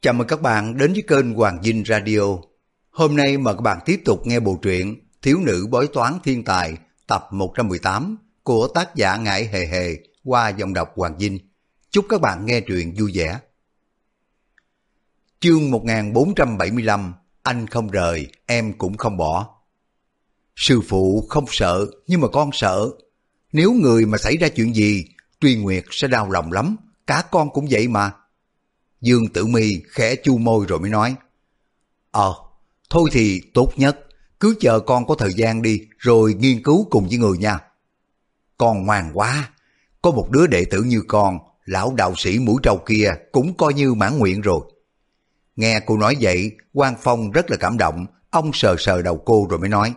Chào mừng các bạn đến với kênh Hoàng Dinh Radio. Hôm nay mời các bạn tiếp tục nghe bộ truyện Thiếu nữ bói toán thiên tài tập 118 của tác giả Ngải Hề Hề qua dòng đọc Hoàng Dinh. Chúc các bạn nghe truyện vui vẻ. Chương 1475 Anh không rời, em cũng không bỏ. Sư phụ không sợ, nhưng mà con sợ. Nếu người mà xảy ra chuyện gì, Truy Nguyệt sẽ đau lòng lắm, cả con cũng vậy mà. Dương Tử Mi khẽ chu môi rồi mới nói. Ờ, thôi thì tốt nhất, cứ chờ con có thời gian đi rồi nghiên cứu cùng với người nha. Con ngoan quá, có một đứa đệ tử như con, lão đạo sĩ mũi trâu kia cũng coi như mãn nguyện rồi. Nghe cô nói vậy, Quan Phong rất là cảm động, ông sờ sờ đầu cô rồi mới nói.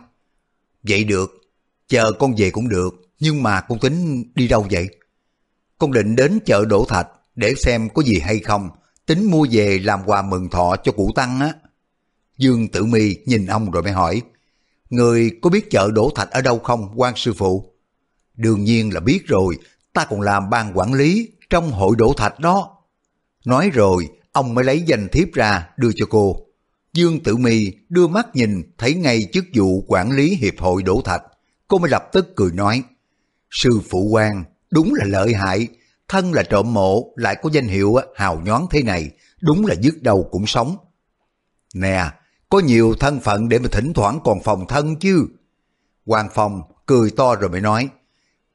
Vậy được, chờ con về cũng được, nhưng mà con tính đi đâu vậy? Con định đến chợ Đỗ Thạch để xem có gì hay không, tính mua về làm quà mừng thọ cho cụ Tăng á. Dương Tử Mi nhìn ông rồi mới hỏi, Người có biết chợ Đỗ Thạch ở đâu không, quan sư phụ? Đương nhiên là biết rồi, ta còn làm ban quản lý trong hội Đỗ Thạch đó. Nói rồi, ông mới lấy danh thiếp ra đưa cho cô. Dương Tử Mi đưa mắt nhìn thấy ngay chức vụ quản lý hiệp hội Đỗ Thạch. Cô mới lập tức cười nói, Sư phụ quan đúng là lợi hại, thân là trộm mộ lại có danh hiệu hào nhoáng thế này, đúng là dứt đầu cũng sống. Nè, có nhiều thân phận để mà thỉnh thoảng còn phòng thân chứ. Hoàng Phong cười to rồi mới nói,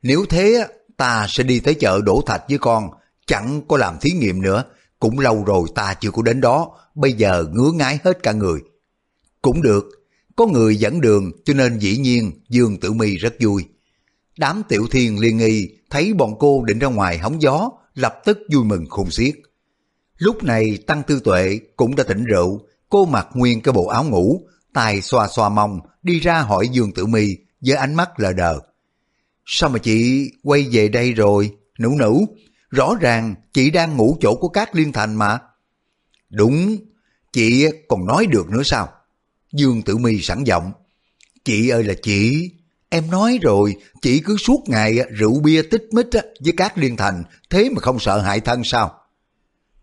nếu thế ta sẽ đi tới chợ đổ thạch với con, chẳng có làm thí nghiệm nữa, cũng lâu rồi ta chưa có đến đó, bây giờ ngứa ngái hết cả người. Cũng được, có người dẫn đường cho nên dĩ nhiên Dương Tử Mi rất vui. Đám tiểu thiên liên nghi thấy bọn cô định ra ngoài hóng gió, lập tức vui mừng khùng xiết. Lúc này Tăng Tư Tuệ cũng đã tỉnh rượu, cô mặc nguyên cái bộ áo ngủ, tài xoa xoa mông, đi ra hỏi Dương Tử Mi với ánh mắt lờ đờ. Sao mà chị quay về đây rồi, nữ nữ, rõ ràng chị đang ngủ chỗ của các liên thành mà. Đúng, chị còn nói được nữa sao? Dương Tử Mi sẵn giọng. Chị ơi là chị, Em nói rồi, chị cứ suốt ngày à, rượu bia tích mít à, với các liên thành, thế mà không sợ hại thân sao?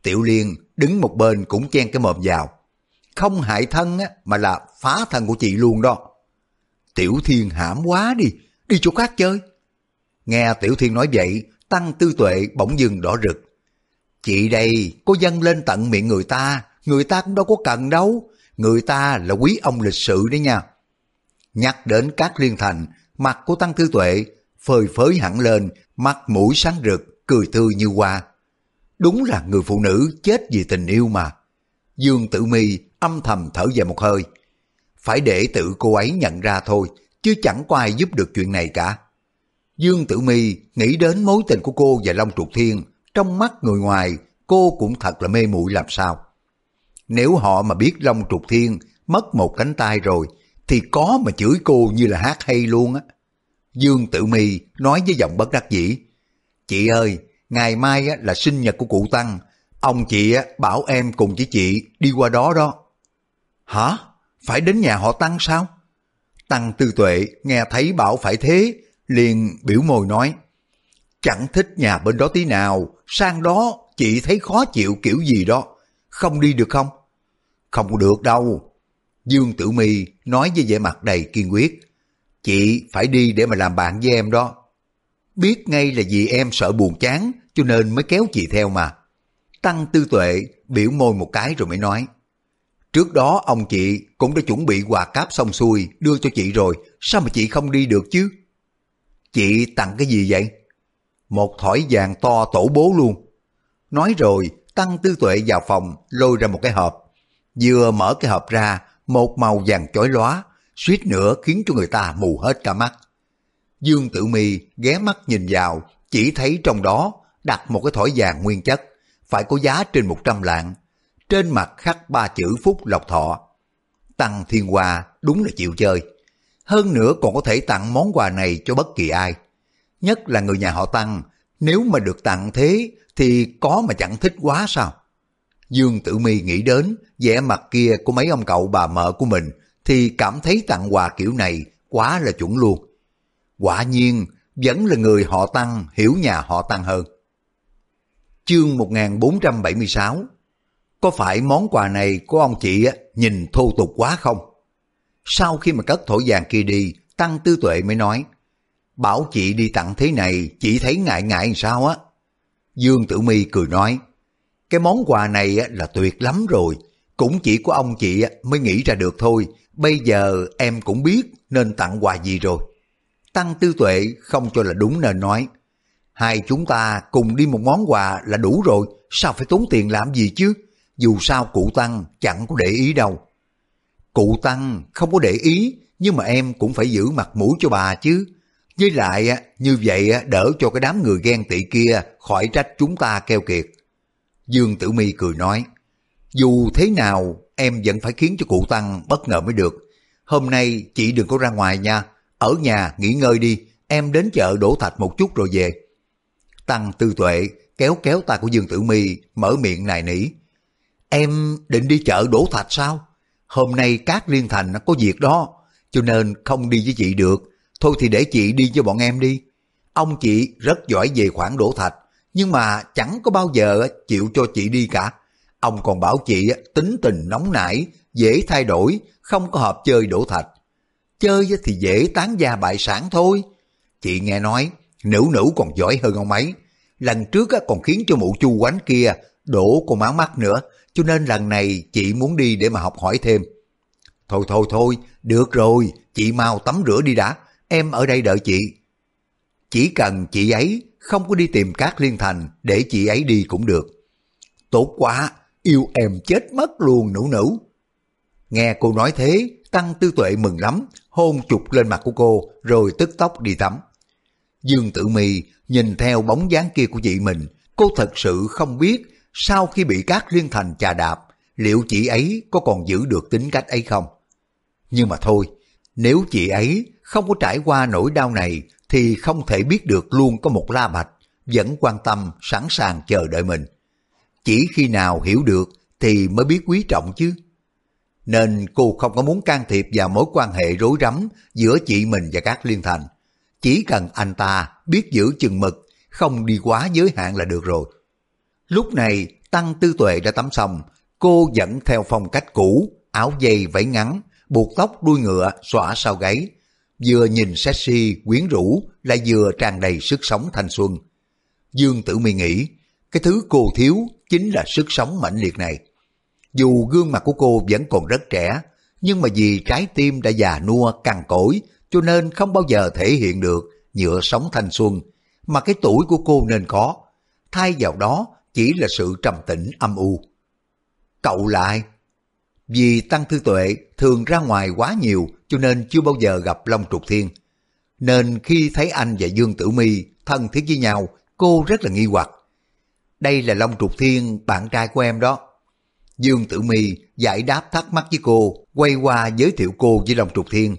Tiểu Liên đứng một bên cũng chen cái mồm vào. Không hại thân mà là phá thân của chị luôn đó. Tiểu Thiên hãm quá đi, đi chỗ khác chơi. Nghe Tiểu Thiên nói vậy, Tăng Tư Tuệ bỗng dừng đỏ rực. Chị đây có dâng lên tận miệng người ta, người ta cũng đâu có cần đâu. Người ta là quý ông lịch sự đấy nha. Nhắc đến các liên thành, mặt của Tăng Tư Tuệ phơi phới hẳn lên, mắt mũi sáng rực, cười tươi như hoa. Đúng là người phụ nữ chết vì tình yêu mà. Dương Tử Mi âm thầm thở dài một hơi. Phải để tự cô ấy nhận ra thôi, chứ chẳng có ai giúp được chuyện này cả. Dương Tử Mi nghĩ đến mối tình của cô và Long Trục Thiên, trong mắt người ngoài cô cũng thật là mê muội làm sao. Nếu họ mà biết Long Trục Thiên mất một cánh tay rồi, thì có mà chửi cô như là hát hay luôn á. Dương Tử Mi nói với giọng bất đắc dĩ. Chị ơi, ngày mai là sinh nhật của cụ Tăng. Ông chị bảo em cùng với chị đi qua đó đó. Hả? Phải đến nhà họ Tăng sao? Tăng Tư Tuệ nghe thấy bảo phải thế, liền biểu môi nói. Chẳng thích nhà bên đó tí nào, sang đó chị thấy khó chịu kiểu gì đó. Không đi được không? Không được đâu, Dương Tử Mi nói với vẻ mặt đầy kiên quyết. Chị phải đi để mà làm bạn với em đó. Biết ngay là vì em sợ buồn chán cho nên mới kéo chị theo mà. Tăng Tư Tuệ biểu môi một cái rồi mới nói. Trước đó ông chị cũng đã chuẩn bị quà cáp xong xuôi đưa cho chị rồi, sao mà chị không đi được chứ? Chị tặng cái gì vậy? Một thỏi vàng to tổ bố luôn. Nói rồi, Tăng Tư Tuệ vào phòng lôi ra một cái hộp. Vừa mở cái hộp ra một màu vàng chói lóa, suýt nữa khiến cho người ta mù hết cả mắt. Dương Tử Mi ghé mắt nhìn vào, chỉ thấy trong đó đặt một cái thỏi vàng nguyên chất, phải có giá trên 100 lạng. Trên mặt khắc ba chữ phúc lộc thọ. Tăng Thiên Hoa đúng là chịu chơi. Hơn nữa còn có thể tặng món quà này cho bất kỳ ai. Nhất là người nhà họ Tăng, nếu mà được tặng thế thì có mà chẳng thích quá sao? Dương Tử Mi nghĩ đến vẻ mặt kia của mấy ông cậu bà mợ của mình thì cảm thấy tặng quà kiểu này quá là chuẩn luôn. Quả nhiên vẫn là người họ Tăng hiểu nhà họ Tăng hơn. Chương 1476 có phải món quà này của ông chị nhìn thô tục quá không? Sau khi mà cất thổi vàng kia đi, Tăng Tư Tuệ mới nói, bảo chị đi tặng thế này, chị thấy ngại ngại sao á? Dương Tử Mi cười nói, cái món quà này là tuyệt lắm rồi, cũng chỉ của ông chị mới nghĩ ra được thôi, bây giờ em cũng biết nên tặng quà gì rồi. Tăng Tư Tuệ không cho là đúng nên nói, hai chúng ta cùng đi một món quà là đủ rồi, sao phải tốn tiền làm gì chứ? Dù sao cụ Tăng chẳng có để ý đâu. Cụ Tăng không có để ý, nhưng mà em cũng phải giữ mặt mũi cho bà chứ. Với lại, như vậy đỡ cho cái đám người ghen tị kia khỏi trách chúng ta keo kiệt. Dương Tử Mi cười nói, dù thế nào em vẫn phải khiến cho cụ Tăng bất ngờ mới được. Hôm nay chị đừng có ra ngoài nha, ở nhà nghỉ ngơi đi, em đến chợ đổ thạch một chút rồi về. Tăng tư tuệ kéo kéo tay của Dương Tử Mi mở miệng nài nỉ. Em định đi chợ đổ thạch sao? Hôm nay các liên thành có việc đó, cho nên không đi với chị được. Thôi thì để chị đi cho bọn em đi. Ông chị rất giỏi về khoản đổ thạch, nhưng mà chẳng có bao giờ chịu cho chị đi cả. Ông còn bảo chị tính tình nóng nảy, dễ thay đổi, không có hợp chơi đổ thạch. Chơi thì dễ tán gia bại sản thôi. Chị nghe nói, nữ nữ còn giỏi hơn ông ấy. Lần trước còn khiến cho mụ chu quánh kia đổ con máu mắt nữa, cho nên lần này chị muốn đi để mà học hỏi thêm. Thôi thôi thôi, được rồi, chị mau tắm rửa đi đã, em ở đây đợi chị. Chỉ cần chị ấy không có đi tìm cát liên thành để chị ấy đi cũng được. Tốt quá, yêu em chết mất luôn nữ nữ. Nghe cô nói thế, Tăng Tư Tuệ mừng lắm, hôn chụp lên mặt của cô rồi tức tốc đi tắm. Dương Tử Mi nhìn theo bóng dáng kia của chị mình, cô thật sự không biết sau khi bị cát liên thành chà đạp, liệu chị ấy có còn giữ được tính cách ấy không? Nhưng mà thôi, nếu chị ấy không có trải qua nỗi đau này thì không thể biết được luôn có một la bạch vẫn quan tâm, sẵn sàng chờ đợi mình. Chỉ khi nào hiểu được thì mới biết quý trọng chứ. Nên cô không có muốn can thiệp vào mối quan hệ rối rắm giữa chị mình và các liên thành. Chỉ cần anh ta biết giữ chừng mực, không đi quá giới hạn là được rồi. Lúc này, Tăng Tư Tuệ đã tắm xong, cô vẫn theo phong cách cũ, áo dây vẫy ngắn, buộc tóc đuôi ngựa xõa sau gáy, vừa nhìn sexy, quyến rũ, lại vừa tràn đầy sức sống thanh xuân. Dương Tử Mi nghĩ, cái thứ cô thiếu chính là sức sống mãnh liệt này. Dù gương mặt của cô vẫn còn rất trẻ, nhưng mà vì trái tim đã già nua cằn cỗi, cho nên không bao giờ thể hiện được nhựa sống thanh xuân, mà cái tuổi của cô nên có. Thay vào đó chỉ là sự trầm tĩnh âm u. Cậu lại, vì Tăng Thư Tuệ thường ra ngoài quá nhiều cho nên chưa bao giờ gặp Long Trục Thiên. Nên khi thấy anh và Dương Tử Mi thân thiết với nhau, cô rất là nghi hoặc. Đây là Long Trục Thiên, bạn trai của em đó. Dương Tử Mi giải đáp thắc mắc với cô, quay qua giới thiệu cô với Long Trục Thiên.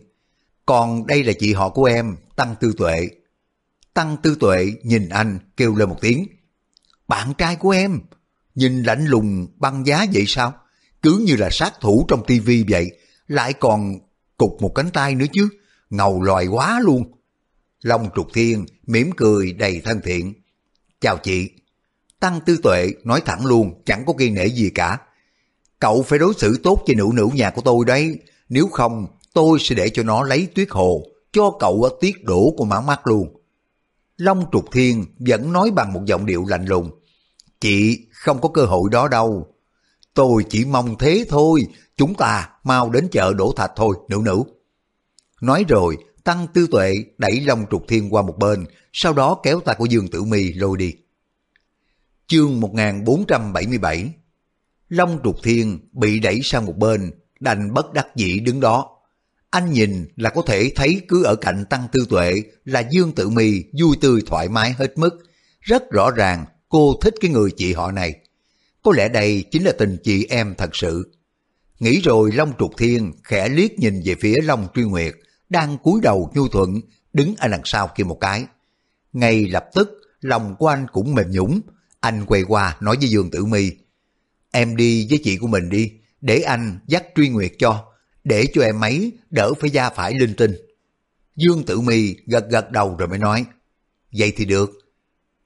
Còn đây là chị họ của em, Tăng Tư Tuệ. Tăng Tư Tuệ nhìn anh kêu lên một tiếng. Bạn trai của em, nhìn lạnh lùng băng giá vậy sao? Cứ như là sát thủ trong tivi vậy, lại còn cục một cánh tay nữa chứ, ngầu loài quá luôn. Long trục thiên, mỉm cười đầy thân thiện. Chào chị. Tăng tư tuệ nói thẳng luôn, chẳng có kiên nể gì cả. Cậu phải đối xử tốt với nữ nữ nhà của tôi đấy, nếu không tôi sẽ để cho nó lấy tuyết hồ, cho cậu tiết đổ của mãn mắt luôn. Long trục thiên vẫn nói bằng một giọng điệu lạnh lùng. Chị không có cơ hội đó đâu. Tôi chỉ mong thế thôi, chúng ta mau đến chợ đổ thạch thôi, nữ nữ. Nói rồi, Tăng Tư Tuệ đẩy Long Trục Thiên qua một bên, sau đó kéo tay của Dương Tử Mi lôi đi. Chương 1477 Long Trục Thiên bị đẩy sang một bên, đành bất đắc dĩ đứng đó. Anh nhìn là có thể thấy cứ ở cạnh Tăng Tư Tuệ là Dương Tử Mi vui tươi thoải mái hết mức. Rất rõ ràng cô thích cái người chị họ này. Có lẽ đây chính là tình chị em thật sự. Nghĩ rồi Long Trục Thiên khẽ liếc nhìn về phía Long Truy Nguyệt, đang cúi đầu nhu thuận, đứng ở đằng sau kia một cái. Ngay lập tức, lòng của anh cũng mềm nhũng. Anh quay qua nói với Dương Tử Mi Em đi với chị của mình đi, để anh dắt Truy Nguyệt cho, để cho em ấy đỡ phải ra phải linh tinh. Dương Tử Mi gật gật đầu rồi mới nói, vậy thì được.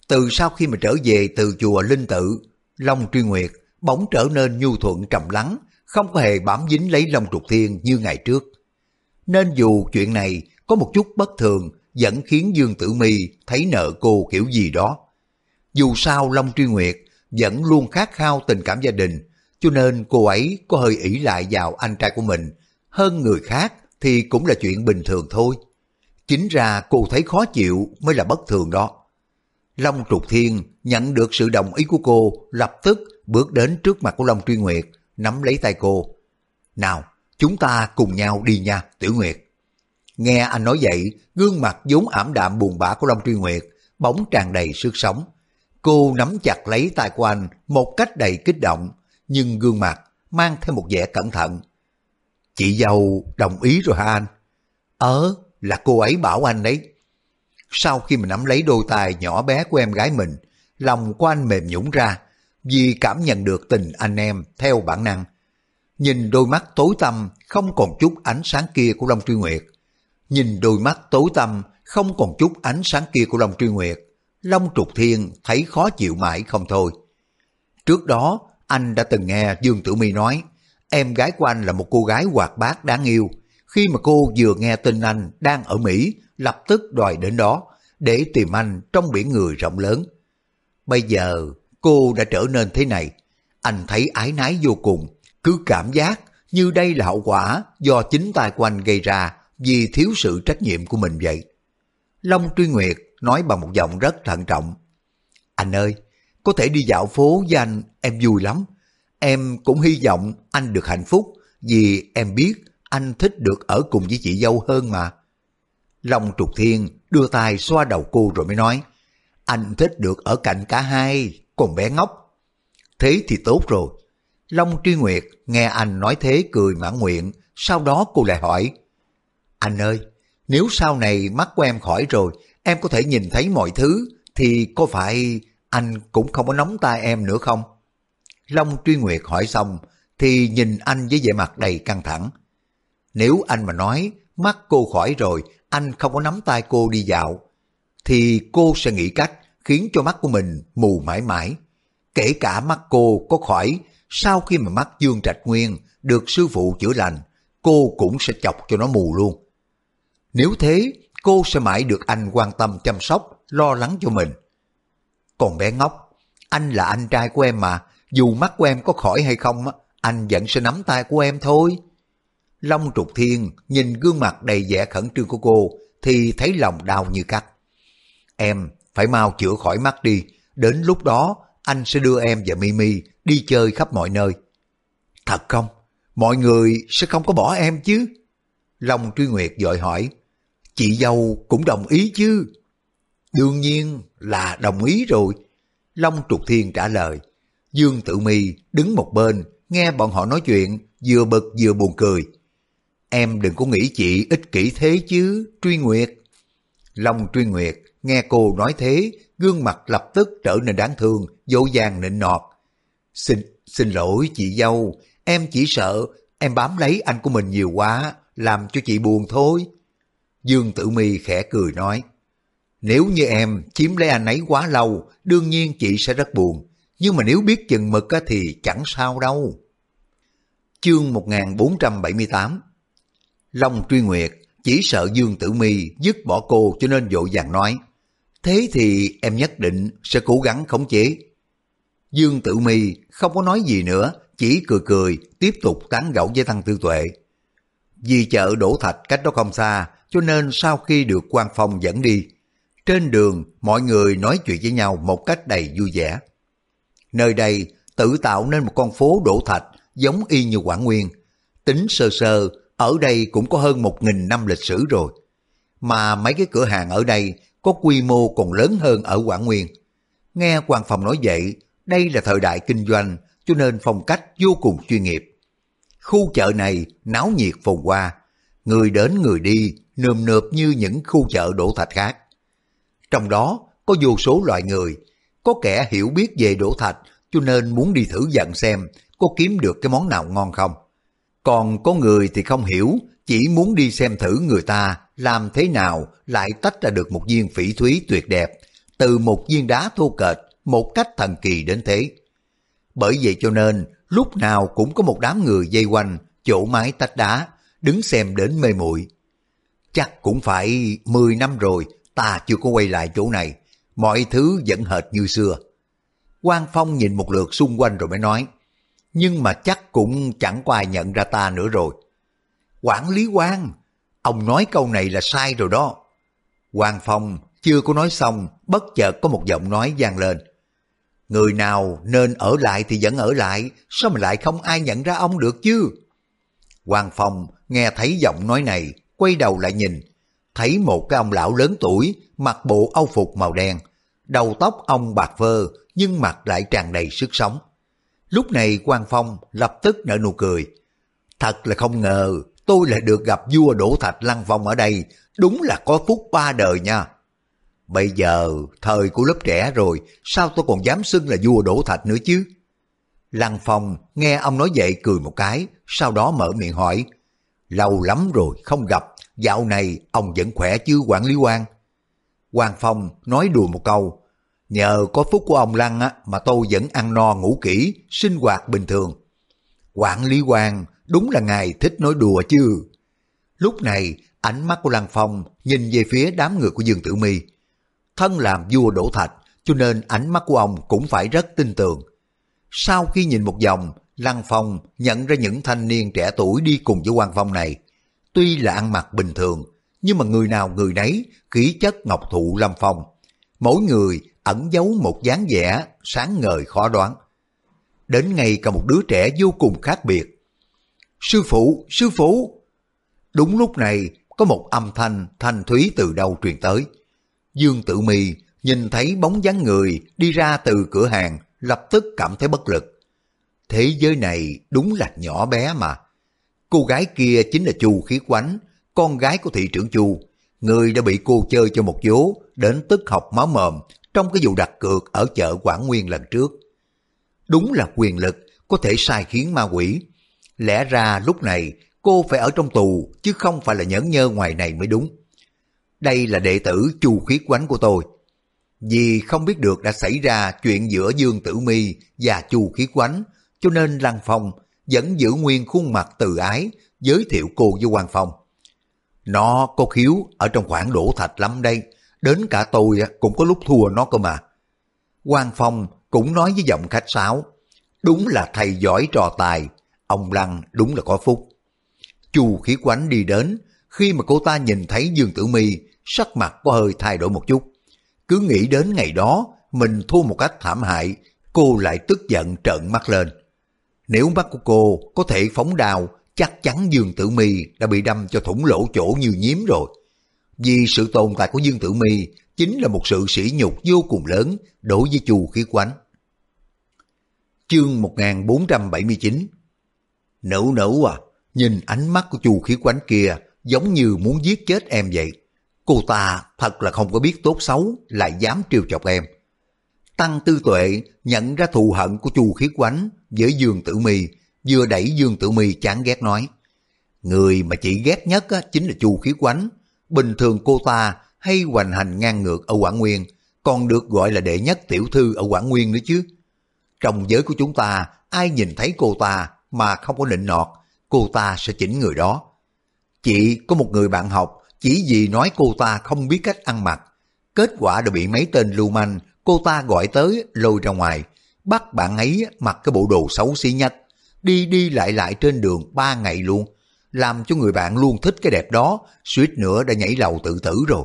Từ sau khi mà trở về từ chùa Linh Tự, Long Truy Nguyệt bỗng trở nên nhu thuận trầm lắng, không có hề bám dính lấy Long Trục Thiên như ngày trước. Nên dù chuyện này có một chút bất thường vẫn khiến Dương Tử Mi thấy nợ cô kiểu gì đó. Dù sao Long Truy Nguyệt vẫn luôn khát khao tình cảm gia đình, cho nên cô ấy có hơi ỷ lại vào anh trai của mình, hơn người khác thì cũng là chuyện bình thường thôi. Chính ra cô thấy khó chịu mới là bất thường đó. Long Trục Thiên nhận được sự đồng ý của cô, lập tức bước đến trước mặt của Long Truy Nguyệt, nắm lấy tay cô. Nào, chúng ta cùng nhau đi nha, Tiểu Nguyệt. Nghe anh nói vậy, gương mặt vốn ảm đạm buồn bã của Long Truy Nguyệt, bóng tràn đầy sức sống. Cô nắm chặt lấy tay của anh một cách đầy kích động, nhưng gương mặt mang theo một vẻ cẩn thận. Chị giàu đồng ý rồi hả anh? Ờ, là cô ấy bảo anh đấy. Sau khi mình nắm lấy đôi tay nhỏ bé của em gái mình, lòng của anh mềm nhũng ra, vì cảm nhận được tình anh em theo bản năng. Nhìn đôi mắt tối tăm không còn chút ánh sáng kia của Long Truy Nguyệt. Nhìn đôi mắt tối tăm không còn chút ánh sáng kia của Long Truy Nguyệt. Long Trục Thiên thấy khó chịu mãi không thôi. Trước đó, anh đã từng nghe Dương Tử My nói, em gái của anh là một cô gái hoạt bát đáng yêu. Khi mà cô vừa nghe tin anh đang ở Mỹ, lập tức đòi đến đó để tìm anh trong biển người rộng lớn. Bây giờ cô đã trở nên thế này, anh thấy ái nái vô cùng, cứ cảm giác như đây là hậu quả do chính tay của anh gây ra vì thiếu sự trách nhiệm của mình vậy. Long Truy Nguyệt nói bằng một giọng rất thận trọng. Anh ơi, có thể đi dạo phố với anh, em vui lắm. Em cũng hy vọng anh được hạnh phúc vì em biết anh thích được ở cùng với chị dâu hơn mà. Long Trục Thiên đưa tay xoa đầu cô rồi mới nói, anh thích được ở cạnh cả hai, còn bé ngốc. Thế thì tốt rồi. Long Truy Nguyệt nghe anh nói thế cười mãn nguyện, sau đó cô lại hỏi, anh ơi, nếu sau này mắt của em khỏi rồi, em có thể nhìn thấy mọi thứ, thì có phải anh cũng không có nóng tay em nữa không? Long Truy Nguyệt hỏi xong, thì nhìn anh với vẻ mặt đầy căng thẳng. Nếu anh mà nói mắt cô khỏi rồi, anh không có nắm tay cô đi dạo, thì cô sẽ nghĩ cách khiến cho mắt của mình mù mãi mãi. Kể cả mắt cô có khỏi, sau khi mà mắt Dương Trạch Nguyên được sư phụ chữa lành, cô cũng sẽ chọc cho nó mù luôn. Nếu thế, cô sẽ mãi được anh quan tâm chăm sóc, lo lắng cho mình. Còn bé ngốc, anh là anh trai của em mà, dù mắt của em có khỏi hay không, anh vẫn sẽ nắm tay của em thôi. Long trục thiên nhìn gương mặt đầy vẻ khẩn trương của cô thì thấy lòng đau như cắt. Em phải mau chữa khỏi mắt đi, đến lúc đó anh sẽ đưa em và Mimi đi chơi khắp mọi nơi. Thật không? Mọi người sẽ không có bỏ em chứ? Long Truy Nguyệt dội hỏi, chị dâu cũng đồng ý chứ? Đương nhiên là đồng ý rồi. Long Trục Thiên trả lời. Dương Tử Mi đứng một bên, nghe bọn họ nói chuyện, vừa bực vừa buồn cười. Em đừng có nghĩ chị ích kỷ thế chứ, Truy Nguyệt. Long Truy Nguyệt nghe cô nói thế, gương mặt lập tức trở nên đáng thương, dỗ dàng nịnh nọt. Xin, xin lỗi chị dâu, em chỉ sợ em bám lấy anh của mình nhiều quá, làm cho chị buồn thôi. Dương Tử Mi khẽ cười nói, nếu như em chiếm lấy anh ấy quá lâu, đương nhiên chị sẽ rất buồn, nhưng mà nếu biết chừng mực thì chẳng sao đâu. Chương 1478 Long truy nguyệt chỉ sợ Dương Tử Mi dứt bỏ cô cho nên vội vàng nói, thế thì em nhất định sẽ cố gắng khống chế. Dương Tử Mi không có nói gì nữa, chỉ cười cười tiếp tục tán gẫu với Thăng Tư Tuệ. Vì chợ đổ thạch cách đó không xa, cho nên sau khi được quan phong dẫn đi, trên đường mọi người nói chuyện với nhau một cách đầy vui vẻ. Nơi đây tự tạo nên một con phố đổ thạch giống y như Quảng Nguyên. Tính sơ sơ, ở đây cũng có hơn một nghìn năm lịch sử rồi. Mà mấy cái cửa hàng ở đây có quy mô còn lớn hơn ở Quảng Nguyên. Nghe quan phòng nói vậy, đây là thời đại kinh doanh, cho nên phong cách vô cùng chuyên nghiệp. Khu chợ này náo nhiệt phồn hoa, người đến người đi, nườm nượp như những khu chợ đổ thạch khác. Trong đó có vô số loại người, có kẻ hiểu biết về đổ thạch cho nên muốn đi thử dặn xem có kiếm được cái món nào ngon không. Còn có người thì không hiểu, chỉ muốn đi xem thử người ta làm thế nào lại tách ra được một viên phỉ thúy tuyệt đẹp từ một viên đá thô kệch một cách thần kỳ đến thế. Bởi vậy cho nên lúc nào cũng có một đám người dây quanh chỗ mái tách đá, đứng xem đến mê muội. Chắc cũng phải 10 năm rồi ta chưa có quay lại chỗ này, mọi thứ vẫn hệt như xưa. Quang Phong nhìn một lượt xung quanh rồi mới nói, nhưng mà chắc cũng chẳng có ai nhận ra ta nữa rồi. Quản lý quan, ông nói câu này là sai rồi đó. Hoàng Phong chưa có nói xong, bất chợt có một giọng nói vang lên. Người nào nên ở lại thì vẫn ở lại, sao mà lại không ai nhận ra ông được chứ? Hoàng Phong nghe thấy giọng nói này, quay đầu lại nhìn, thấy một cái ông lão lớn tuổi, mặc bộ âu phục màu đen, đầu tóc ông bạc phơ, nhưng mặt lại tràn đầy sức sống. Lúc này quan Phong lập tức nở nụ cười. Thật là không ngờ tôi lại được gặp vua Đỗ Thạch Lăng Phong ở đây, đúng là có phúc ba đời nha. Bây giờ thời của lớp trẻ rồi, sao tôi còn dám xưng là vua Đỗ Thạch nữa chứ? Lăng Phong nghe ông nói vậy cười một cái, sau đó mở miệng hỏi. Lâu lắm rồi không gặp, dạo này ông vẫn khỏe chứ quản lý quan? Hoàng Phong nói đùa một câu, nhờ có phúc của ông Lăng á, mà tôi vẫn ăn no ngủ kỹ, sinh hoạt bình thường. Quản lý quan đúng là ngài thích nói đùa chứ. Lúc này, ánh mắt của Lăng Phong nhìn về phía đám người của Dương Tử Mi. Thân làm vua đổ thạch, cho nên ánh mắt của ông cũng phải rất tin tưởng. Sau khi nhìn một vòng, Lăng Phong nhận ra những thanh niên trẻ tuổi đi cùng với Quan Phong này. Tuy là ăn mặc bình thường, nhưng mà người nào người nấy khí chất ngọc thụ lâm phong. Mỗi người ẩn giấu một dáng vẻ sáng ngời khó đoán. Đến ngay cả một đứa trẻ vô cùng khác biệt. Sư phụ, sư phụ! Đúng lúc này, có một âm thanh thanh thúy từ đâu truyền tới. Dương Tử Mi nhìn thấy bóng dáng người đi ra từ cửa hàng, lập tức cảm thấy bất lực. Thế giới này đúng là nhỏ bé mà. Cô gái kia chính là Chu Khí Quánh, con gái của thị trưởng Chu, người đã bị cô chơi cho một vố đến tức học máu mồm trong cái vụ đặt cược ở chợ Quảng Nguyên lần trước. Đúng là quyền lực có thể sai khiến ma quỷ. Lẽ ra lúc này cô phải ở trong tù chứ không phải là nhẫn nhơ ngoài này mới đúng. Đây là đệ tử Chu khí Quánh của tôi. Vì không biết được đã xảy ra chuyện giữa Dương Tử Mi và Chu khí Quánh, cho nên Lăng Phong vẫn giữ nguyên khuôn mặt từ ái, giới thiệu cô với Hoàng Phong. Nó có khiếu ở trong khoảng đổ thạch lắm đây, đến cả tôi cũng có lúc thua nó cơ mà. quang Phong cũng nói với giọng khách sáo, đúng là thầy giỏi trò tài, ông Lăng đúng là có phúc. Chu khí quánh đi đến, khi mà cô ta nhìn thấy Dương Tử Mi sắc mặt có hơi thay đổi một chút. Cứ nghĩ đến ngày đó mình thua một cách thảm hại, cô lại tức giận trợn mắt lên. Nếu mắt của cô có thể phóng đào, chắc chắn Dương Tử Mi đã bị đâm cho thủng lỗ chỗ như nhiếm rồi. Vì sự tồn tại của Dương Tử Mi chính là một sự sỉ nhục vô cùng lớn đối với Chu Khí Quánh. Chương 1479 Nữ nữ à, nhìn ánh mắt của Chu Khí Quánh kia giống như muốn giết chết em vậy. Cô ta thật là không có biết tốt xấu, lại dám trêu chọc em. Tăng Tư Tuệ nhận ra thù hận của Chu Khí Quánh với Dương Tử Mi, vừa đẩy Dương Tử Mi chán ghét nói. Người mà chị ghét nhất chính là Chu Khí Quánh. Bình thường cô ta hay hoành hành ngang ngược ở Quảng Nguyên, còn được gọi là đệ nhất tiểu thư ở Quảng Nguyên nữa chứ. Trong giới của chúng ta, ai nhìn thấy cô ta mà không có nịnh nọt, cô ta sẽ chỉnh người đó. Chị có một người bạn học, chỉ vì nói cô ta không biết cách ăn mặc. Kết quả đã bị mấy tên lưu manh, cô ta gọi tới lôi ra ngoài, bắt bạn ấy mặc cái bộ đồ xấu xí nhất, đi đi lại lại trên đường ba ngày luôn, làm cho người bạn luôn thích cái đẹp đó, suýt nữa đã nhảy lầu tự tử rồi.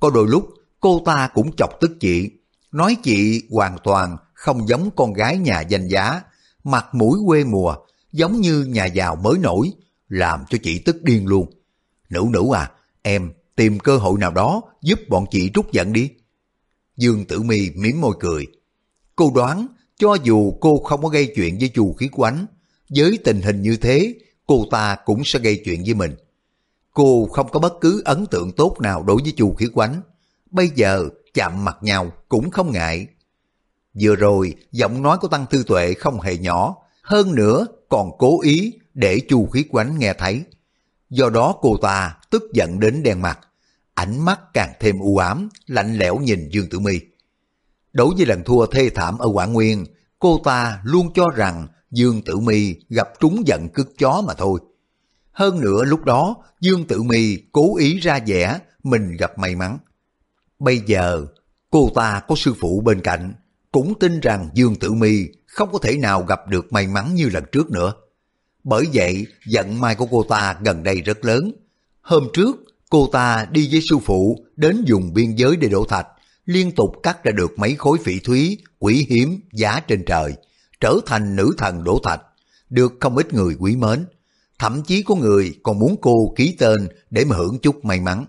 Có đôi lúc cô ta cũng chọc tức chị, nói chị hoàn toàn không giống con gái nhà danh giá, mặt mũi quê mùa, giống như nhà giàu mới nổi, làm cho chị tức điên luôn. Nữ nữ à, em tìm cơ hội nào đó giúp bọn chị trút giận đi. Dương Tử Mi mím môi cười. Cô đoán, cho dù cô không có gây chuyện với chu khí quánh, với tình hình như thế, cô ta cũng sẽ gây chuyện với mình. Cô không có bất cứ ấn tượng tốt nào đối với chu khí quánh. Bây giờ chạm mặt nhau cũng không ngại. Vừa rồi, giọng nói của Tăng Tư Tuệ không hề nhỏ, hơn nữa còn cố ý để chu khí quánh nghe thấy. Do đó cô ta tức giận đến đen mặt, ánh mắt càng thêm u ám, lạnh lẽo nhìn Dương Tử Mi. Đối với lần thua thê thảm ở Quảng Nguyên, cô ta luôn cho rằng Dương Tử Mi gặp trúng giận cướp chó mà thôi. Hơn nữa lúc đó Dương Tử Mi cố ý ra vẻ mình gặp may mắn. Bây giờ cô ta có sư phụ bên cạnh, cũng tin rằng Dương Tử Mi không có thể nào gặp được may mắn như lần trước nữa. Bởi vậy, giận mai của cô ta gần đây rất lớn. Hôm trước, cô ta đi với sư phụ đến dùng biên giới để đổ thạch, liên tục cắt ra được mấy khối phỉ thúy, quý hiếm, giá trên trời, trở thành nữ thần đổ thạch, được không ít người quý mến. Thậm chí có người còn muốn cô ký tên để mà hưởng chút may mắn.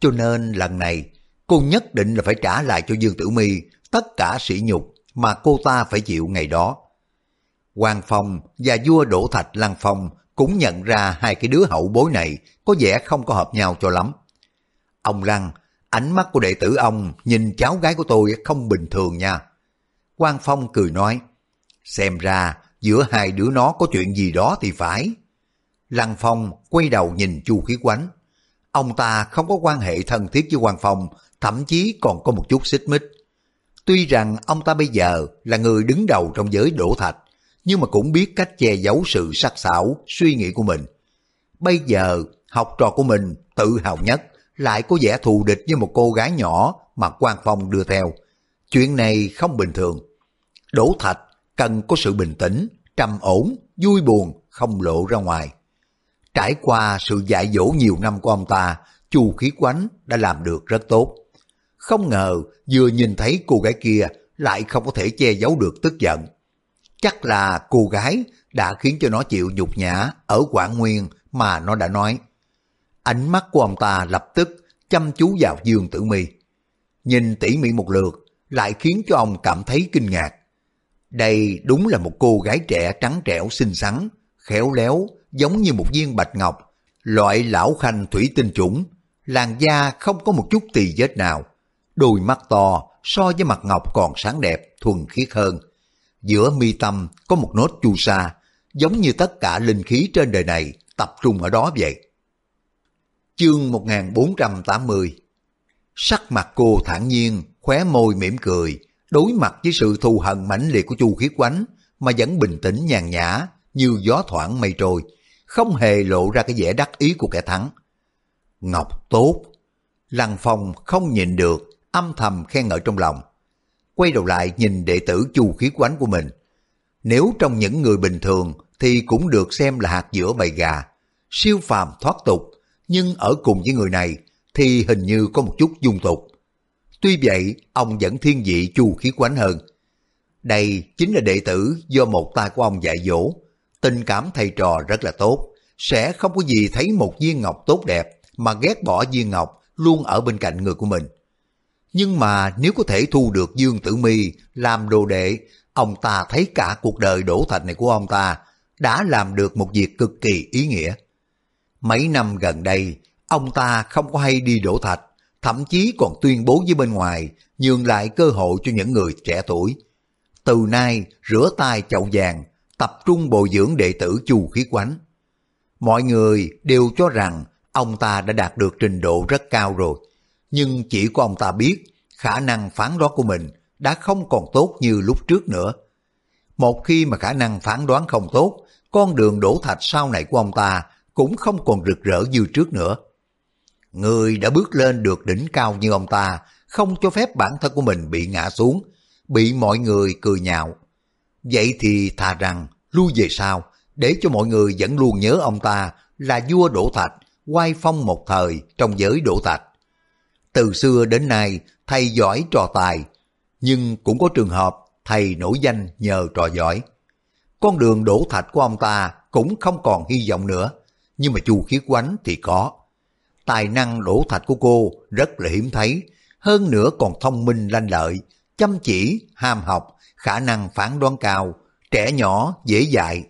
Cho nên lần này, cô nhất định là phải trả lại cho Dương Tử My tất cả sỉ nhục mà cô ta phải chịu ngày đó. Hoàng Phong và vua Đỗ Thạch Lăng Phong cũng nhận ra hai cái đứa hậu bối này có vẻ không có hợp nhau cho lắm. Ông Lăng, ánh mắt của đệ tử ông nhìn cháu gái của tôi không bình thường nha. Quang Phong cười nói, xem ra giữa hai đứa nó có chuyện gì đó thì phải. Lăng Phong quay đầu nhìn Chu Khí Quánh. Ông ta không có quan hệ thân thiết với Quang Phong, thậm chí còn có một chút xích mích. Tuy rằng ông ta bây giờ là người đứng đầu trong giới đổ thạch, nhưng mà cũng biết cách che giấu sự sắc sảo, suy nghĩ của mình. Bây giờ, học trò của mình tự hào nhất, lại có vẻ thù địch với một cô gái nhỏ mà quan Phong đưa theo. Chuyện này không bình thường. Đỗ Thạch cần có sự bình tĩnh, trầm ổn, vui buồn, không lộ ra ngoài. Trải qua sự dạy dỗ nhiều năm của ông ta, Chu Khí Quánh đã làm được rất tốt. Không ngờ vừa nhìn thấy cô gái kia lại không có thể che giấu được tức giận. Chắc là cô gái đã khiến cho nó chịu nhục nhã ở Quảng Nguyên mà nó đã nói. Ánh mắt của ông ta lập tức chăm chú vào Dương Tử Mi. Nhìn tỉ mỉ một lượt lại khiến cho ông cảm thấy kinh ngạc. Đây đúng là một cô gái trẻ trắng trẻo xinh xắn, khéo léo, giống như một viên bạch ngọc, loại lão khanh thủy tinh chủng, làn da không có một chút tì vết nào, đôi mắt to so với mặt ngọc còn sáng đẹp, thuần khiết hơn. Giữa mi tâm có một nốt chu sa, giống như tất cả linh khí trên đời này tập trung ở đó vậy. Chương 1480 Sắc mặt cô thản nhiên, khóe môi mỉm cười, đối mặt với sự thù hận mãnh liệt của Chu Khiết Quánh mà vẫn bình tĩnh nhàn nhã như gió thoảng mây trôi, không hề lộ ra cái vẻ đắc ý của kẻ thắng. Ngọc tốt! Lăng Phong không nhìn được, âm thầm khen ngợi trong lòng. Quay đầu lại nhìn đệ tử Chu Khiết Quánh của mình. Nếu trong những người bình thường thì cũng được xem là hạt giữa bầy gà, siêu phàm thoát tục, nhưng ở cùng với người này thì hình như có một chút dung tục. Tuy vậy, ông vẫn thiên vị chu khí quánh hơn. Đây chính là đệ tử do một tay của ông dạy dỗ. Tình cảm thầy trò rất là tốt, sẽ không có gì thấy một viên ngọc tốt đẹp mà ghét bỏ viên ngọc luôn ở bên cạnh người của mình. Nhưng mà nếu có thể thu được Dương Tử Mi làm đồ đệ, ông ta thấy cả cuộc đời đổ thạch này của ông ta đã làm được một việc cực kỳ ý nghĩa. Mấy năm gần đây, ông ta không có hay đi đổ thạch, thậm chí còn tuyên bố với bên ngoài, nhường lại cơ hội cho những người trẻ tuổi. Từ nay, rửa tay chậu vàng, tập trung bồi dưỡng đệ tử chu khí quánh. Mọi người đều cho rằng ông ta đã đạt được trình độ rất cao rồi, nhưng chỉ có ông ta biết khả năng phán đoán của mình đã không còn tốt như lúc trước nữa. Một khi mà khả năng phán đoán không tốt, con đường đổ thạch sau này của ông ta cũng không còn rực rỡ như trước nữa. Người đã bước lên được đỉnh cao như ông ta, không cho phép bản thân của mình bị ngã xuống, bị mọi người cười nhạo. Vậy thì thà rằng lui về sau, để cho mọi người vẫn luôn nhớ ông ta là vua đổ thạch, quay phong một thời trong giới đổ thạch. Từ xưa đến nay, thầy giỏi trò tài, nhưng cũng có trường hợp thầy nổi danh nhờ trò giỏi. Con đường đổ thạch của ông ta cũng không còn hy vọng nữa, nhưng mà chu khiết quánh thì có. Tài năng đổ thạch của cô rất là hiếm thấy, hơn nữa còn thông minh lanh lợi, chăm chỉ, ham học, khả năng phán đoán cao, trẻ nhỏ, dễ dạy.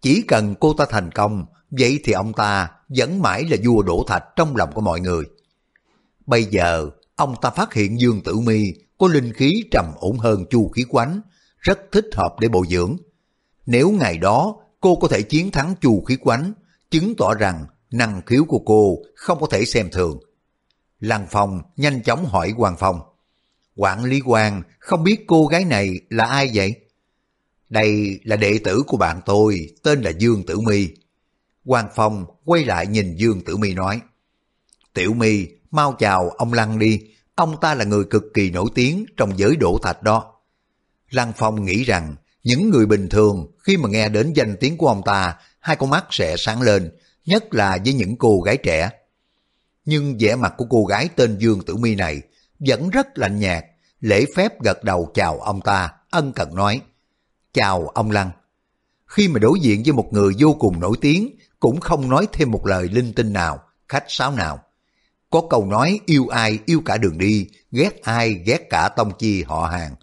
Chỉ cần cô ta thành công, vậy thì ông ta vẫn mãi là vua đổ thạch trong lòng của mọi người. Bây giờ, ông ta phát hiện Dương Tử Mi có linh khí trầm ổn hơn Chu Khí Quánh, rất thích hợp để bồi dưỡng. Nếu ngày đó cô có thể chiến thắng Chu Khí Quánh, chứng tỏ rằng năng khiếu của cô không có thể xem thường. Lăng Phong nhanh chóng hỏi Hoàng Phong. Quản lý quan không biết cô gái này là ai vậy? Đây là đệ tử của bạn tôi, tên là Dương Tử Mi. Quan Phong quay lại nhìn Dương Tử Mi nói, Tiểu Mi, mau chào ông Lăng đi, ông ta là người cực kỳ nổi tiếng trong giới đổ thạch đó. Lăng Phong nghĩ rằng những người bình thường khi mà nghe đến danh tiếng của ông ta, hai con mắt sẽ sáng lên, nhất là với những cô gái trẻ. Nhưng vẻ mặt của cô gái tên Dương Tử Mi này vẫn rất lạnh nhạt, lễ phép gật đầu chào ông ta, ân cần nói, chào ông Lăng. Khi mà đối diện với một người vô cùng nổi tiếng, cũng không nói thêm một lời linh tinh nào, khách sáo nào. Có câu nói yêu ai yêu cả đường đi, ghét ai ghét cả tông chi họ hàng.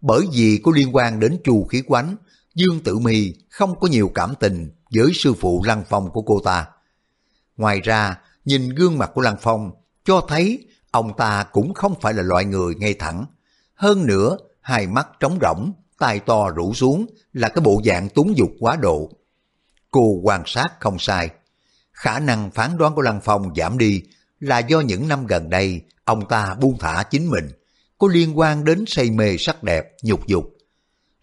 Bởi vì có liên quan đến chu khí quánh, Dương Tử Mi không có nhiều cảm tình với sư phụ Lăng Phong của cô ta. Ngoài ra, nhìn gương mặt của Lăng Phong cho thấy ông ta cũng không phải là loại người ngay thẳng. Hơn nữa, hai mắt trống rỗng, tai to rũ xuống là cái bộ dạng túng dục quá độ. Cô quan sát không sai. Khả năng phán đoán của Lăng Phong giảm đi là do những năm gần đây ông ta buông thả chính mình, có liên quan đến say mê sắc đẹp, nhục dục.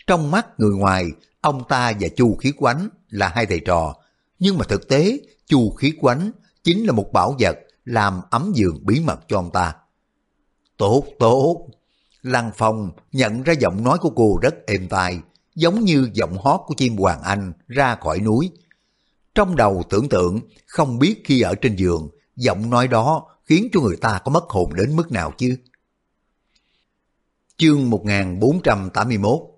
Trong mắt người ngoài, ông ta và Chu Khí Quánh là hai thầy trò, nhưng mà thực tế Chu Khí Quánh chính là một bảo vật làm ấm giường bí mật cho ông ta. Tốt, tốt. Lăng Phong nhận ra giọng nói của cô rất êm tai, giống như giọng hót của chim hoàng anh ra khỏi núi. Trong đầu tưởng tượng, không biết khi ở trên giường, giọng nói đó khiến cho người ta có mất hồn đến mức nào chứ. Chương 1481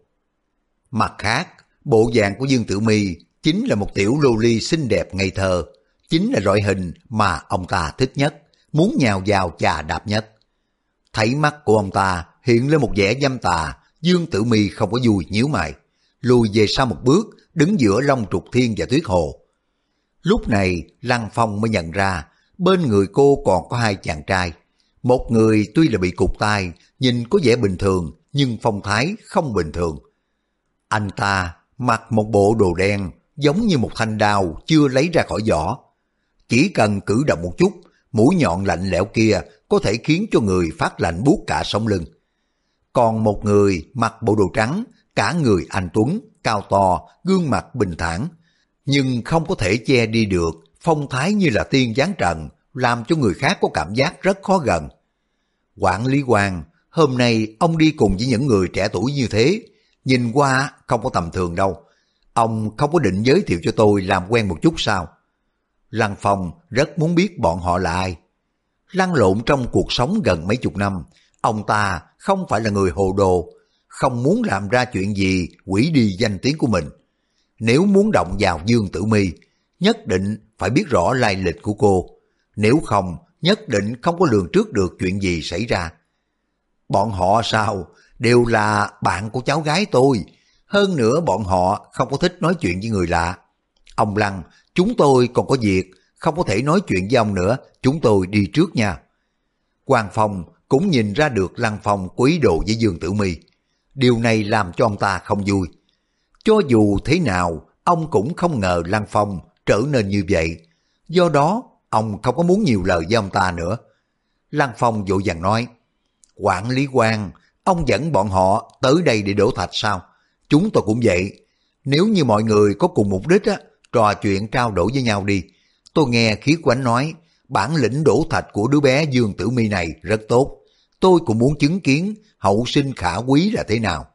Mặt khác, bộ dạng của Dương Tử Mi chính là một tiểu lô ly xinh đẹp ngây thơ, chính là loại hình mà ông ta thích nhất, muốn nhào vào chà đạp nhất. Thấy mắt của ông ta hiện lên một vẻ dâm tà, Dương Tử Mi không có vui nhíu mày, lùi về sau một bước, đứng giữa Long Trục Thiên và Tuyết Hồ. Lúc này, Lăng Phong mới nhận ra, bên người cô còn có hai chàng trai. Một người tuy là bị cục tai, nhìn có vẻ bình thường, nhưng phong thái không bình thường. Anh ta mặc một bộ đồ đen, giống như một thanh đao chưa lấy ra khỏi vỏ. Chỉ cần cử động một chút, mũi nhọn lạnh lẽo kia có thể khiến cho người phát lạnh buốt cả sống lưng. Còn một người mặc bộ đồ trắng, cả người anh Tuấn, cao to, gương mặt bình thản, nhưng không có thể che đi được phong thái như là tiên giáng trần, làm cho người khác có cảm giác rất khó gần. Quản lý hoàng hôm nay ông đi cùng với những người trẻ tuổi như thế, nhìn qua không có tầm thường đâu. Ông không có định giới thiệu cho tôi làm quen một chút sao? Lăng Phong rất muốn biết bọn họ là ai. Lăn lộn trong cuộc sống gần mấy chục năm, ông ta không phải là người hồ đồ, không muốn làm ra chuyện gì quỷ đi danh tiếng của mình. Nếu muốn động vào Dương Tử Mi, nhất định phải biết rõ lai lịch của cô. Nếu không, nhất định không có lường trước được chuyện gì xảy ra. Bọn họ sao? Đều là bạn của cháu gái tôi. Hơn nữa bọn họ không có thích nói chuyện với người lạ. Ông Lăng, chúng tôi còn có việc, không có thể nói chuyện với ông nữa, chúng tôi đi trước nha. Quang Phong cũng nhìn ra được Lăng Phong quý đồ với Dương Tử Mi. Điều này làm cho ông ta không vui. Cho dù thế nào, ông cũng không ngờ Lăng Phong trở nên như vậy. Do đó, ông không có muốn nhiều lời với ông ta nữa. Lăng Phong vội vàng nói, Quản lý quan, ông dẫn bọn họ tới đây để đổ thạch sao? Chúng tôi cũng vậy. Nếu như mọi người có cùng mục đích á, trò chuyện trao đổi với nhau đi. Tôi nghe khí quánh nói, bản lĩnh đổ thạch của đứa bé Dương Tử Mi này rất tốt. Tôi cũng muốn chứng kiến hậu sinh khả quý là thế nào.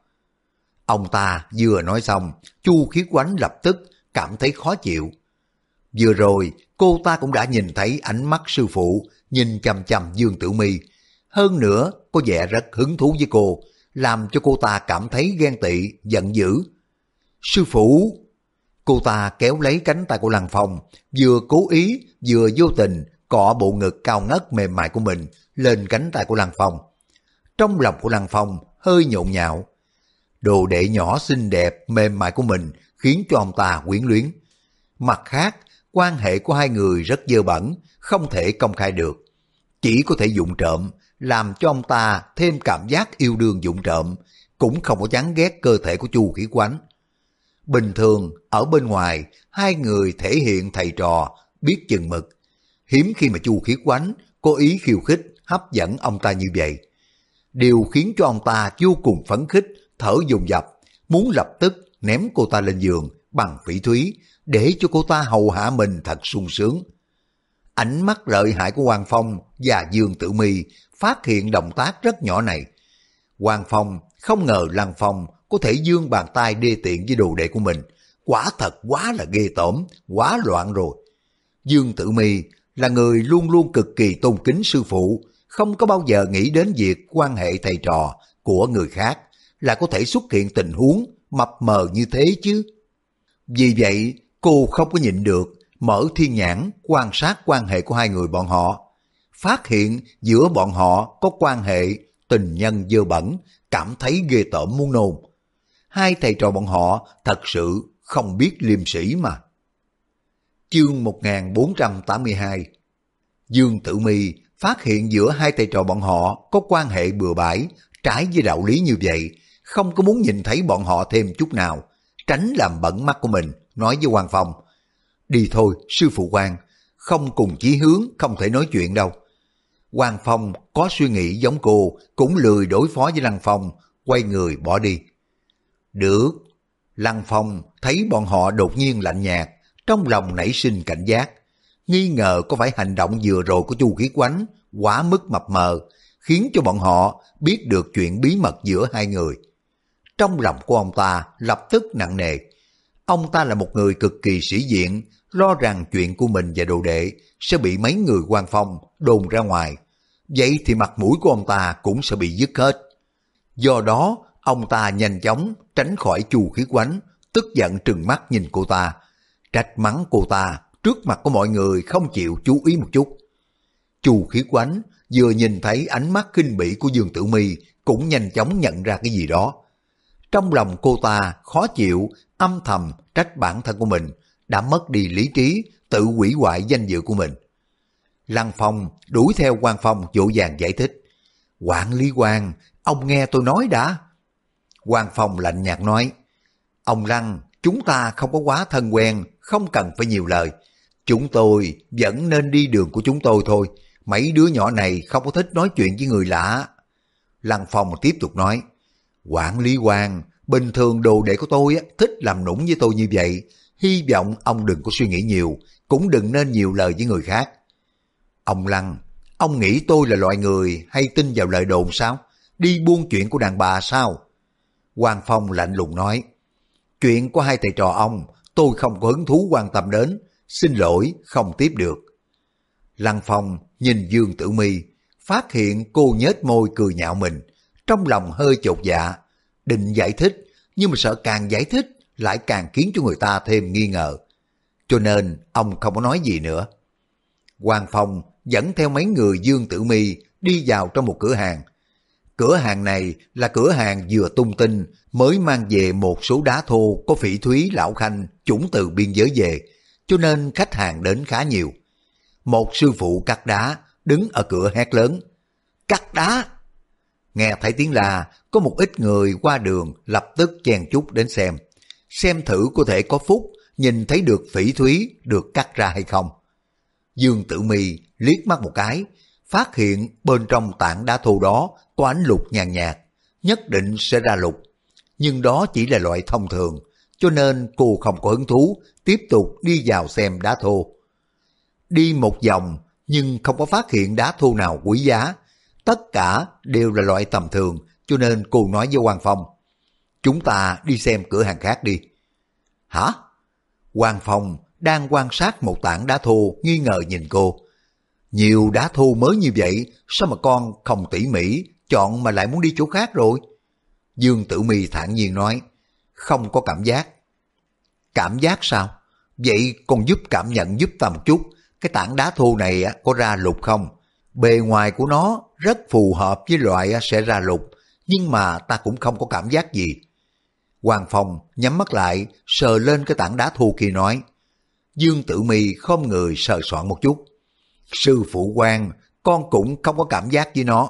Ông ta vừa nói xong, Chu khí quánh lập tức cảm thấy khó chịu. Vừa rồi, cô ta cũng đã nhìn thấy ánh mắt sư phụ nhìn chăm chăm Dương Tử Mi. Hơn nữa, có vẻ rất hứng thú với cô, làm cho cô ta cảm thấy ghen tị, giận dữ. Sư phụ! Cô ta kéo lấy cánh tay của Lăng Phong, vừa cố ý, vừa vô tình cọ bộ ngực cao ngất mềm mại của mình lên cánh tay của Lăng Phong. Trong lòng của Lăng Phong hơi nhộn nhạo. Đồ đệ nhỏ xinh đẹp, mềm mại của mình khiến cho ông ta quyến luyến. Mặt khác, quan hệ của hai người rất dơ bẩn, không thể công khai được. Chỉ có thể dụng trộm, làm cho ông ta thêm cảm giác yêu đương dụng trộm, cũng không có chán ghét cơ thể của chu khí quánh. Bình thường, ở bên ngoài, hai người thể hiện thầy trò, biết chừng mực. Hiếm khi mà chu khí quánh có ý khiêu khích, hấp dẫn ông ta như vậy. Điều khiến cho ông ta vô cùng phấn khích, thở dùng dập, muốn lập tức ném cô ta lên giường bằng phỉ thúy để cho cô ta hầu hạ mình thật sung sướng. Ánh mắt lợi hại của Hoàng Phong và Dương Tử Mi phát hiện động tác rất nhỏ này. Hoàng Phong không ngờ Lăng Phong có thể dương bàn tay đê tiện với đồ đệ của mình. Quả thật quá là ghê tởm, quá loạn rồi. Dương Tử Mi là người luôn luôn cực kỳ tôn kính sư phụ, không có bao giờ nghĩ đến việc quan hệ thầy trò của người khác là có thể xuất hiện tình huống mập mờ như thế chứ. Vì vậy, cô không có nhịn được, mở thiên nhãn quan sát quan hệ của hai người bọn họ. Phát hiện giữa bọn họ có quan hệ tình nhân dơ bẩn, cảm thấy ghê tởm muốn nôn. Hai thầy trò bọn họ thật sự không biết liêm sĩ mà. Chương 1482 Dương Tử Mi phát hiện giữa hai thầy trò bọn họ có quan hệ bừa bãi, trái với đạo lý như vậy, không có muốn nhìn thấy bọn họ thêm chút nào, tránh làm bẩn mắt của mình, nói với Hoàng Phong. Đi thôi, sư phụ quan, không cùng chí hướng, không thể nói chuyện đâu. Hoàng Phong có suy nghĩ giống cô, cũng lười đối phó với Lăng Phong, quay người bỏ đi. Được, Lăng Phong thấy bọn họ đột nhiên lạnh nhạt, trong lòng nảy sinh cảnh giác, nghi ngờ có phải hành động vừa rồi của Chu Khí Quánh quá mức mập mờ, khiến cho bọn họ biết được chuyện bí mật giữa hai người. Trong lòng của ông ta lập tức nặng nề. Ông ta là một người cực kỳ sĩ diện, lo rằng chuyện của mình và đồ đệ sẽ bị mấy người quan phong đồn ra ngoài. Vậy thì mặt mũi của ông ta cũng sẽ bị dứt hết. Do đó, ông ta nhanh chóng tránh khỏi chù khí quánh, tức giận trừng mắt nhìn cô ta, trách mắng cô ta trước mặt của mọi người không chịu chú ý một chút. Chù khí quánh vừa nhìn thấy ánh mắt kinh bỉ của Dương Tử Mi cũng nhanh chóng nhận ra cái gì đó. Trong lòng cô ta khó chịu, âm thầm trách bản thân của mình đã mất đi lý trí, tự hủy hoại danh dự của mình. Lăng Phong đuổi theo quan Phong dỗ dàng giải thích. Quản lý quan, ông nghe tôi nói đã. quan Phong lạnh nhạt nói, ông Lăng, chúng ta không có quá thân quen, không cần phải nhiều lời. Chúng tôi vẫn nên đi đường của chúng tôi thôi. Mấy đứa nhỏ này không có thích nói chuyện với người lạ. Lăng Phong tiếp tục nói, Quản lý quan, bình thường đồ đệ của tôi thích làm nũng với tôi như vậy. Hy vọng ông đừng có suy nghĩ nhiều, cũng đừng nên nhiều lời với người khác. Ông Lăng, ông nghĩ tôi là loại người hay tin vào lời đồn sao? Đi buôn chuyện của đàn bà sao? Hoàng Phong lạnh lùng nói, chuyện của hai thầy trò ông tôi không có hứng thú quan tâm đến, xin lỗi không tiếp được. Lăng Phong nhìn Dương Tử Mi phát hiện cô nhếch môi cười nhạo mình, trong lòng hơi chột dạ, định giải thích, nhưng mà sợ càng giải thích lại càng khiến cho người ta thêm nghi ngờ. Cho nên ông không có nói gì nữa. Hoàng Phong dẫn theo mấy người Dương Tử Mi đi vào trong một cửa hàng. Cửa hàng này là cửa hàng vừa tung tin mới mang về một số đá thô có phỉ thúy lão khanh chủng từ biên giới về, cho nên khách hàng đến khá nhiều. Một sư phụ cắt đá đứng ở cửa hét lớn. Cắt đá! Nghe thấy tiếng là có một ít người qua đường lập tức chen chúc đến xem. Xem thử có thể có phúc, nhìn thấy được phỉ thúy được cắt ra hay không. Dương Tử Mi liếc mắt một cái, phát hiện bên trong tảng đá thô đó có ánh lục nhàn nhạt, nhất định sẽ ra lục. Nhưng đó chỉ là loại thông thường, cho nên cô không có hứng thú tiếp tục đi vào xem đá thô. Đi một vòng nhưng không có phát hiện đá thô nào quý giá, tất cả đều là loại tầm thường, cho nên cô nói với Hoàng Phong, chúng ta đi xem cửa hàng khác đi. Hả? Hoàng Phong đang quan sát một tảng đá thô nghi ngờ nhìn cô. Nhiều đá thô mới như vậy, sao mà con không tỉ mỉ, chọn mà lại muốn đi chỗ khác rồi? Dương Tử Mi thản nhiên nói, không có cảm giác. Cảm giác sao? Vậy con giúp cảm nhận giúp ta một chút, cái tảng đá thô này có ra lục không? Bề ngoài của nó rất phù hợp với loại sẽ ra lục, nhưng mà ta cũng không có cảm giác gì. Hoàng Phong nhắm mắt lại, sờ lên cái tảng đá thô kia nói. Dương Tử Mi không người sờ soạn một chút. Sư phụ quan, con cũng không có cảm giác với nó.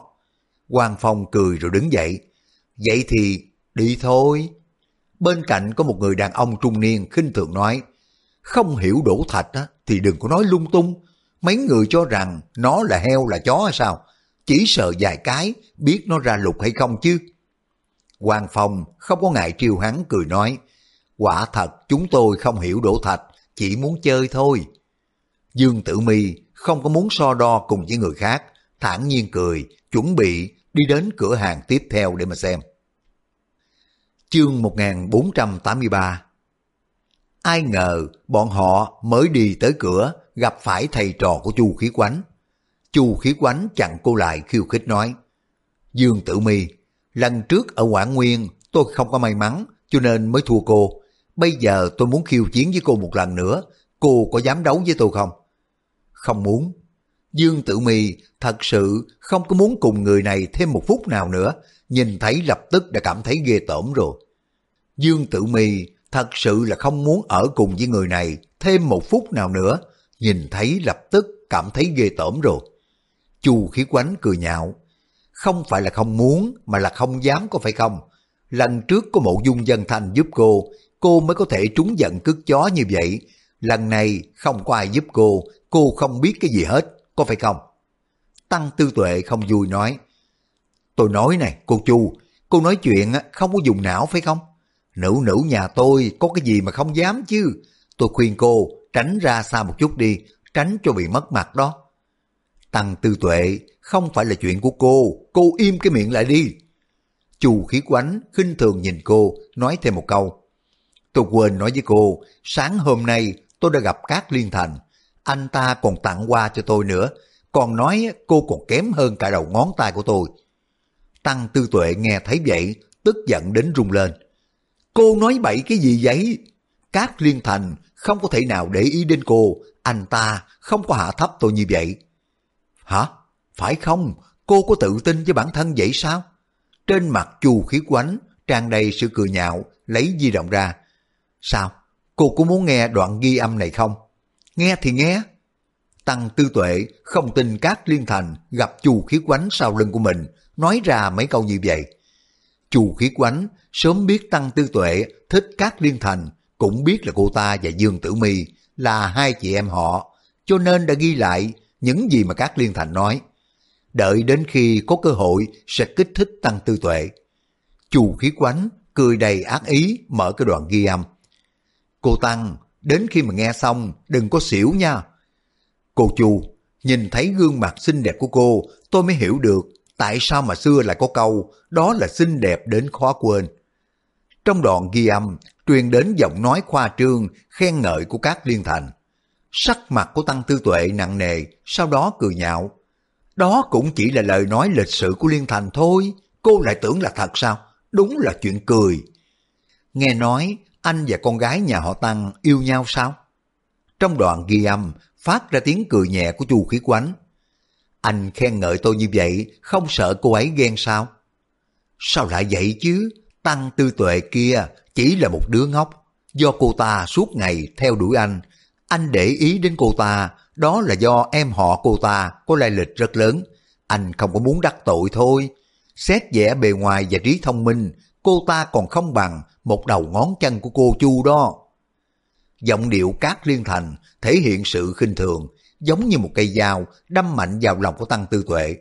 Hoàng Phong cười rồi đứng dậy. Vậy thì đi thôi. Bên cạnh có một người đàn ông trung niên khinh thường nói. Không hiểu đổ thạch á, thì đừng có nói lung tung. Mấy người cho rằng nó là heo là chó hay sao? Chỉ sợ vài cái, biết nó ra lục hay không chứ. Hoàng Phong không có ngại triều hắn cười nói. quả thật chúng tôi không hiểu đổ thạch, chỉ muốn chơi thôi. Dương Tử Mi không có muốn so đo cùng với người khác, thản nhiên cười, chuẩn bị đi đến cửa hàng tiếp theo để mà xem. Chương 1483 Ai ngờ bọn họ mới đi tới cửa gặp phải thầy trò của Chu Khí Quánh. Chu Khí Quánh chặn cô lại khiêu khích nói Dương Tử Mi lần trước ở Quảng Nguyên tôi không có may mắn cho nên mới thua cô. Bây giờ tôi muốn khiêu chiến với cô một lần nữa, cô có dám đấu với tôi không? Không muốn. Dương Tử Mi thật sự không có muốn cùng người này thêm một phút nào nữa, nhìn thấy lập tức đã cảm thấy ghê tởm rồi. Dương Tử Mi thật sự là không muốn ở cùng với người này thêm một phút nào nữa, nhìn thấy lập tức cảm thấy ghê tởm rồi. Chu khí quánh cười nhạo, không phải là không muốn mà là không dám có phải không? Lần trước có mộ dung dân thành giúp cô, cô mới có thể trúng giận cướp chó như vậy. Lần này không có ai giúp cô, cô không biết cái gì hết, có phải không? Tăng Tư Tuệ không vui nói, Tôi nói này, cô Chu, cô nói chuyện không có dùng não phải không? Nữ nữ nhà tôi có cái gì mà không dám chứ? Tôi khuyên cô tránh ra xa một chút đi, tránh cho bị mất mặt đó. Tăng Tư Tuệ, không phải là chuyện của cô, cô im cái miệng lại đi. Chu khí quánh khinh thường nhìn cô, nói thêm một câu. Tôi quên nói với cô, sáng hôm nay tôi đã gặp Cát Liên Thành. Anh ta còn tặng quà cho tôi nữa, còn nói cô còn kém hơn cả đầu ngón tay của tôi. Tăng Tư Tuệ nghe thấy vậy, tức giận đến rung lên. Cô nói bậy cái gì vậy? Cát Liên Thành không có thể nào để ý đến cô, anh ta không có hạ thấp tôi như vậy. Hả? Phải không? Cô có tự tin với bản thân vậy sao? Trên mặt chu khí quánh, tràn đầy sự cười nhạo, lấy di động ra. Sao? Cô có muốn nghe đoạn ghi âm này không? Nghe thì nghe. Tăng tư tuệ không tin các liên thành gặp chu khí quánh sau lưng của mình, nói ra mấy câu như vậy. Chu khí quánh sớm biết Tăng tư tuệ thích các liên thành, cũng biết là cô ta và Dương Tử Mi là hai chị em họ, cho nên đã ghi lại những gì mà các liên thành nói đợi đến khi có cơ hội sẽ kích thích tăng tư tuệ. Chu khí quánh, cười đầy ác ý, mở cái đoạn ghi âm. Cô Tăng, đến khi mà nghe xong, đừng có xỉu nha. Cô Chu, nhìn thấy gương mặt xinh đẹp của cô, tôi mới hiểu được tại sao mà xưa lại có câu, đó là xinh đẹp đến khó quên. Trong đoạn ghi âm, truyền đến giọng nói khoa trương, khen ngợi của các liên thành. Sắc mặt của Tăng Tư Tuệ nặng nề, sau đó cười nhạo. Đó cũng chỉ là lời nói lịch sử của Liên Thành thôi, cô lại tưởng là thật sao? Đúng là chuyện cười. Nghe nói anh và con gái nhà họ Tăng yêu nhau sao? Trong đoạn ghi âm, phát ra tiếng cười nhẹ của Chu Khí Quánh. Anh khen ngợi tôi như vậy, không sợ cô ấy ghen sao? Sao lại vậy chứ? Tăng tư tuệ kia chỉ là một đứa ngốc. Do cô ta suốt ngày theo đuổi anh, anh để ý đến cô ta đó là do em họ cô ta có lai lịch rất lớn. Anh không có muốn đắc tội thôi. Xét vẻ bề ngoài và trí thông minh, cô ta còn không bằng một đầu ngón chân của cô Chu đó. Giọng điệu cát liên thành thể hiện sự khinh thường, giống như một cây dao đâm mạnh vào lòng của Tăng Tư Tuệ.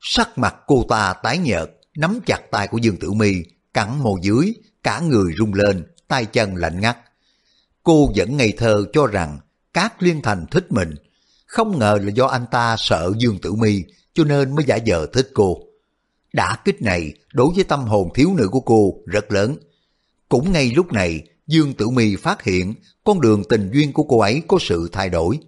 Sắc mặt cô ta tái nhợt, nắm chặt tay của Dương Tử Mi, cắn mồ dưới, cả người rung lên, tay chân lạnh ngắt. Cô vẫn ngây thơ cho rằng Cát Liên Thành thích mình, không ngờ là do anh ta sợ Dương Tử Mi cho nên mới giả vờ thích cô. Đã kích này đối với tâm hồn thiếu nữ của cô rất lớn. Cũng ngay lúc này, Dương Tử Mi phát hiện con đường tình duyên của cô ấy có sự thay đổi.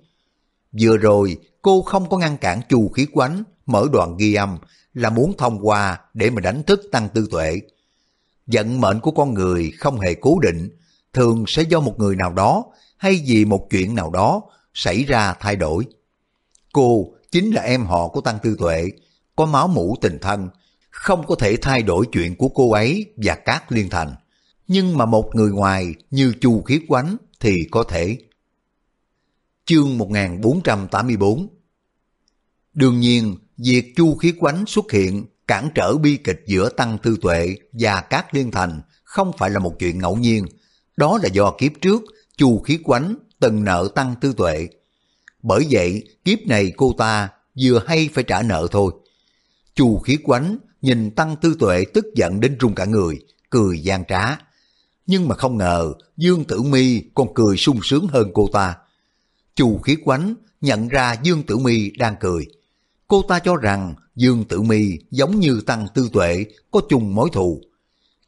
Vừa rồi, cô không có ngăn cản chu khí quánh, mở đoạn ghi âm là muốn thông qua để mà đánh thức tăng tư tuệ. Vận mệnh của con người không hề cố định, thường sẽ do một người nào đó hay vì một chuyện nào đó xảy ra thay đổi. Cô chính là em họ của Tăng Tư Tuệ, có máu mũ tình thân, không có thể thay đổi chuyện của cô ấy và các liên thành. Nhưng mà một người ngoài như Chu Khiết Quánh thì có thể. Chương 1484 Đương nhiên, việc Chu Khiết Quánh xuất hiện cản trở bi kịch giữa Tăng Tư Tuệ và các liên thành không phải là một chuyện ngẫu nhiên. Đó là do kiếp trước Chu Khiết Quánh từng nợ Tăng Tư Tuệ bởi vậy, kiếp này cô ta vừa hay phải trả nợ thôi. Chu khí quánh nhìn Tăng Tư Tuệ tức giận đến run cả người, cười gian trá. Nhưng mà không ngờ Dương Tử Mi còn cười sung sướng hơn cô ta. Chu khí quánh nhận ra Dương Tử Mi đang cười. Cô ta cho rằng Dương Tử Mi giống như Tăng Tư Tuệ có chung mối thù.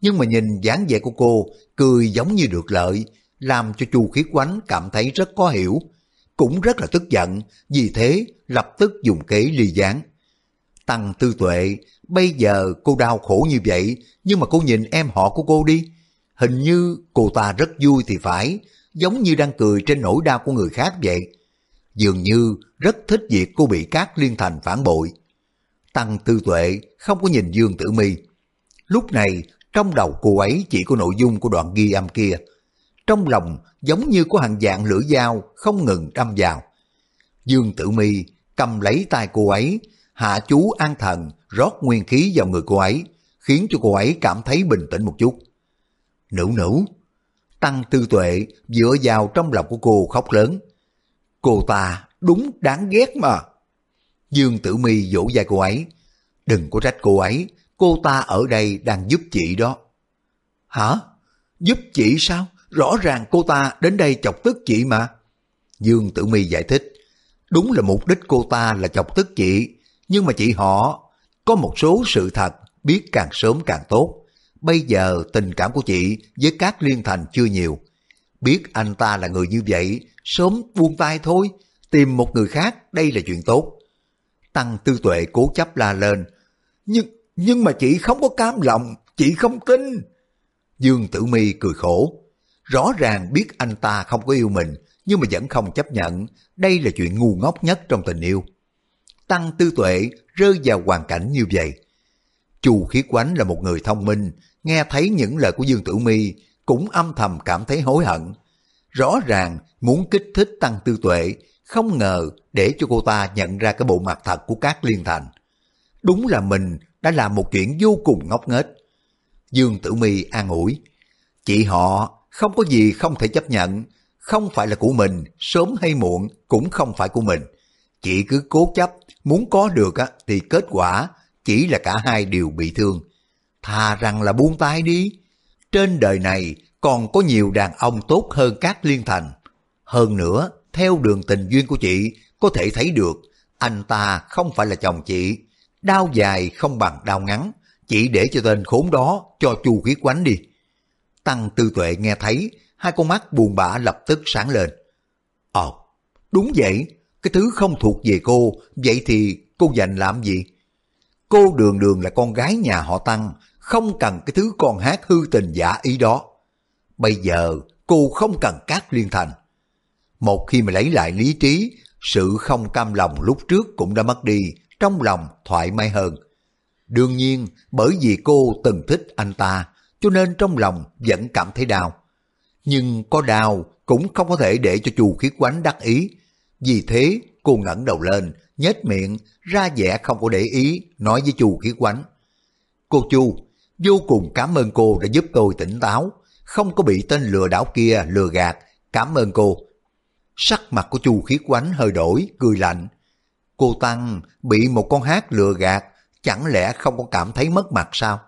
Nhưng mà nhìn dáng vẻ của cô cười giống như được lợi, làm cho Chu khí Quánh cảm thấy rất có hiểu, cũng rất là tức giận, vì thế lập tức dùng kế ly gián. Tăng Tư Tuệ, bây giờ cô đau khổ như vậy, nhưng mà cô nhìn em họ của cô đi. Hình như cô ta rất vui thì phải, giống như đang cười trên nỗi đau của người khác vậy. Dường như rất thích việc cô bị các liên thành phản bội. Tăng Tư Tuệ không có nhìn Dương Tử Mi. Lúc này, trong đầu cô ấy chỉ có nội dung của đoạn ghi âm kia. Trong lòng giống như có hàng dạng lưỡi dao không ngừng đâm vào. Dương Tử Mi cầm lấy tay cô ấy, hạ chú an thần rót nguyên khí vào người cô ấy, khiến cho cô ấy cảm thấy bình tĩnh một chút. Nữ nữ, Tăng Tư Tuệ dựa vào trong lòng của cô khóc lớn. Cô ta đúng đáng ghét mà. Dương Tử Mi vỗ vai cô ấy. Đừng có trách cô ấy, cô ta ở đây đang giúp chị đó. Hả? Giúp chị sao? Rõ ràng cô ta đến đây chọc tức chị mà. Dương Tử Mi giải thích. Đúng là mục đích cô ta là chọc tức chị, nhưng mà chị họ có một số sự thật biết càng sớm càng tốt. Bây giờ tình cảm của chị với các liên thành chưa nhiều. Biết anh ta là người như vậy, sớm buông tay thôi, tìm một người khác đây là chuyện tốt. Tăng tư tuệ cố chấp la lên. Nhưng, nhưng mà chị không có cam lòng, chị không tin. Dương Tử Mi cười khổ. Rõ ràng biết anh ta không có yêu mình, nhưng mà vẫn không chấp nhận. Đây là chuyện ngu ngốc nhất trong tình yêu. Tăng tư tuệ rơi vào hoàn cảnh như vậy. Chu khí Quánh là một người thông minh, nghe thấy những lời của Dương Tử Mi cũng âm thầm cảm thấy hối hận. Rõ ràng muốn kích thích Tăng Tư Tuệ, không ngờ để cho cô ta nhận ra cái bộ mặt thật của các liên thành. Đúng là mình đã làm một chuyện vô cùng ngốc nghếch. Dương Tử Mi an ủi, chị họ không có gì không thể chấp nhận, không phải là của mình, sớm hay muộn cũng không phải của mình. Chị cứ cố chấp, muốn có được á, thì kết quả chỉ là cả hai đều bị thương. Thà rằng là buông tay đi. Trên đời này còn có nhiều đàn ông tốt hơn các liên thành. Hơn nữa, theo đường tình duyên của chị, có thể thấy được anh ta không phải là chồng chị. Đau dài không bằng đau ngắn, chỉ để cho tên khốn đó cho chu khí quánh đi. Tăng tư tuệ nghe thấy, hai con mắt buồn bã lập tức sáng lên. Ồ, đúng vậy, cái thứ không thuộc về cô, vậy thì cô dành làm gì? Cô đường đường là con gái nhà họ Tăng, không cần cái thứ con hát hư tình giả ý đó. Bây giờ cô không cần các liên thành. Một khi mà lấy lại lý trí, sự không cam lòng lúc trước cũng đã mất đi, trong lòng thoải mái hơn. Đương nhiên, bởi vì cô từng thích anh ta, cho nên trong lòng vẫn cảm thấy đau. Nhưng có đau cũng không có thể để cho chu khí quánh đắc ý. Vì thế, cô ngẩng đầu lên, nhếch miệng, ra vẻ không có để ý, nói với chu khí quánh. Cô chu, vô cùng cảm ơn cô đã giúp tôi tỉnh táo, không có bị tên lừa đảo kia lừa gạt, cảm ơn cô. Sắc mặt của chu khí quánh hơi đổi, cười lạnh. Cô Tăng bị một con hát lừa gạt, chẳng lẽ không có cảm thấy mất mặt sao?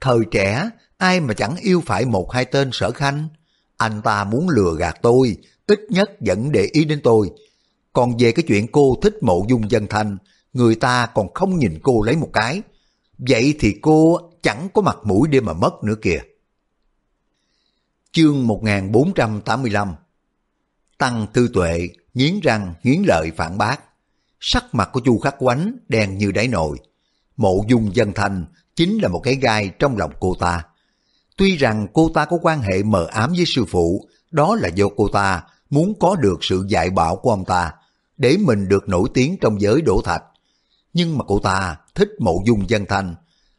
Thời trẻ, ai mà chẳng yêu phải một hai tên sở khanh? Anh ta muốn lừa gạt tôi, ít nhất vẫn để ý đến tôi, còn về cái chuyện cô thích mộ dung dân thanh, người ta còn không nhìn cô lấy một cái. Vậy thì cô chẳng có mặt mũi để mà mất nữa kìa. Chương 1485 Tăng tư tuệ, nghiến răng, nghiến lợi phản bác. Sắc mặt của chu khắc quánh đen như đáy nồi. Mộ dung dân thanh chính là một cái gai trong lòng cô ta. Tuy rằng cô ta có quan hệ mờ ám với sư phụ, đó là do cô ta muốn có được sự dạy bảo của ông ta, để mình được nổi tiếng trong giới đổ thạch. Nhưng mà cô ta thích mộ dung dân thanh,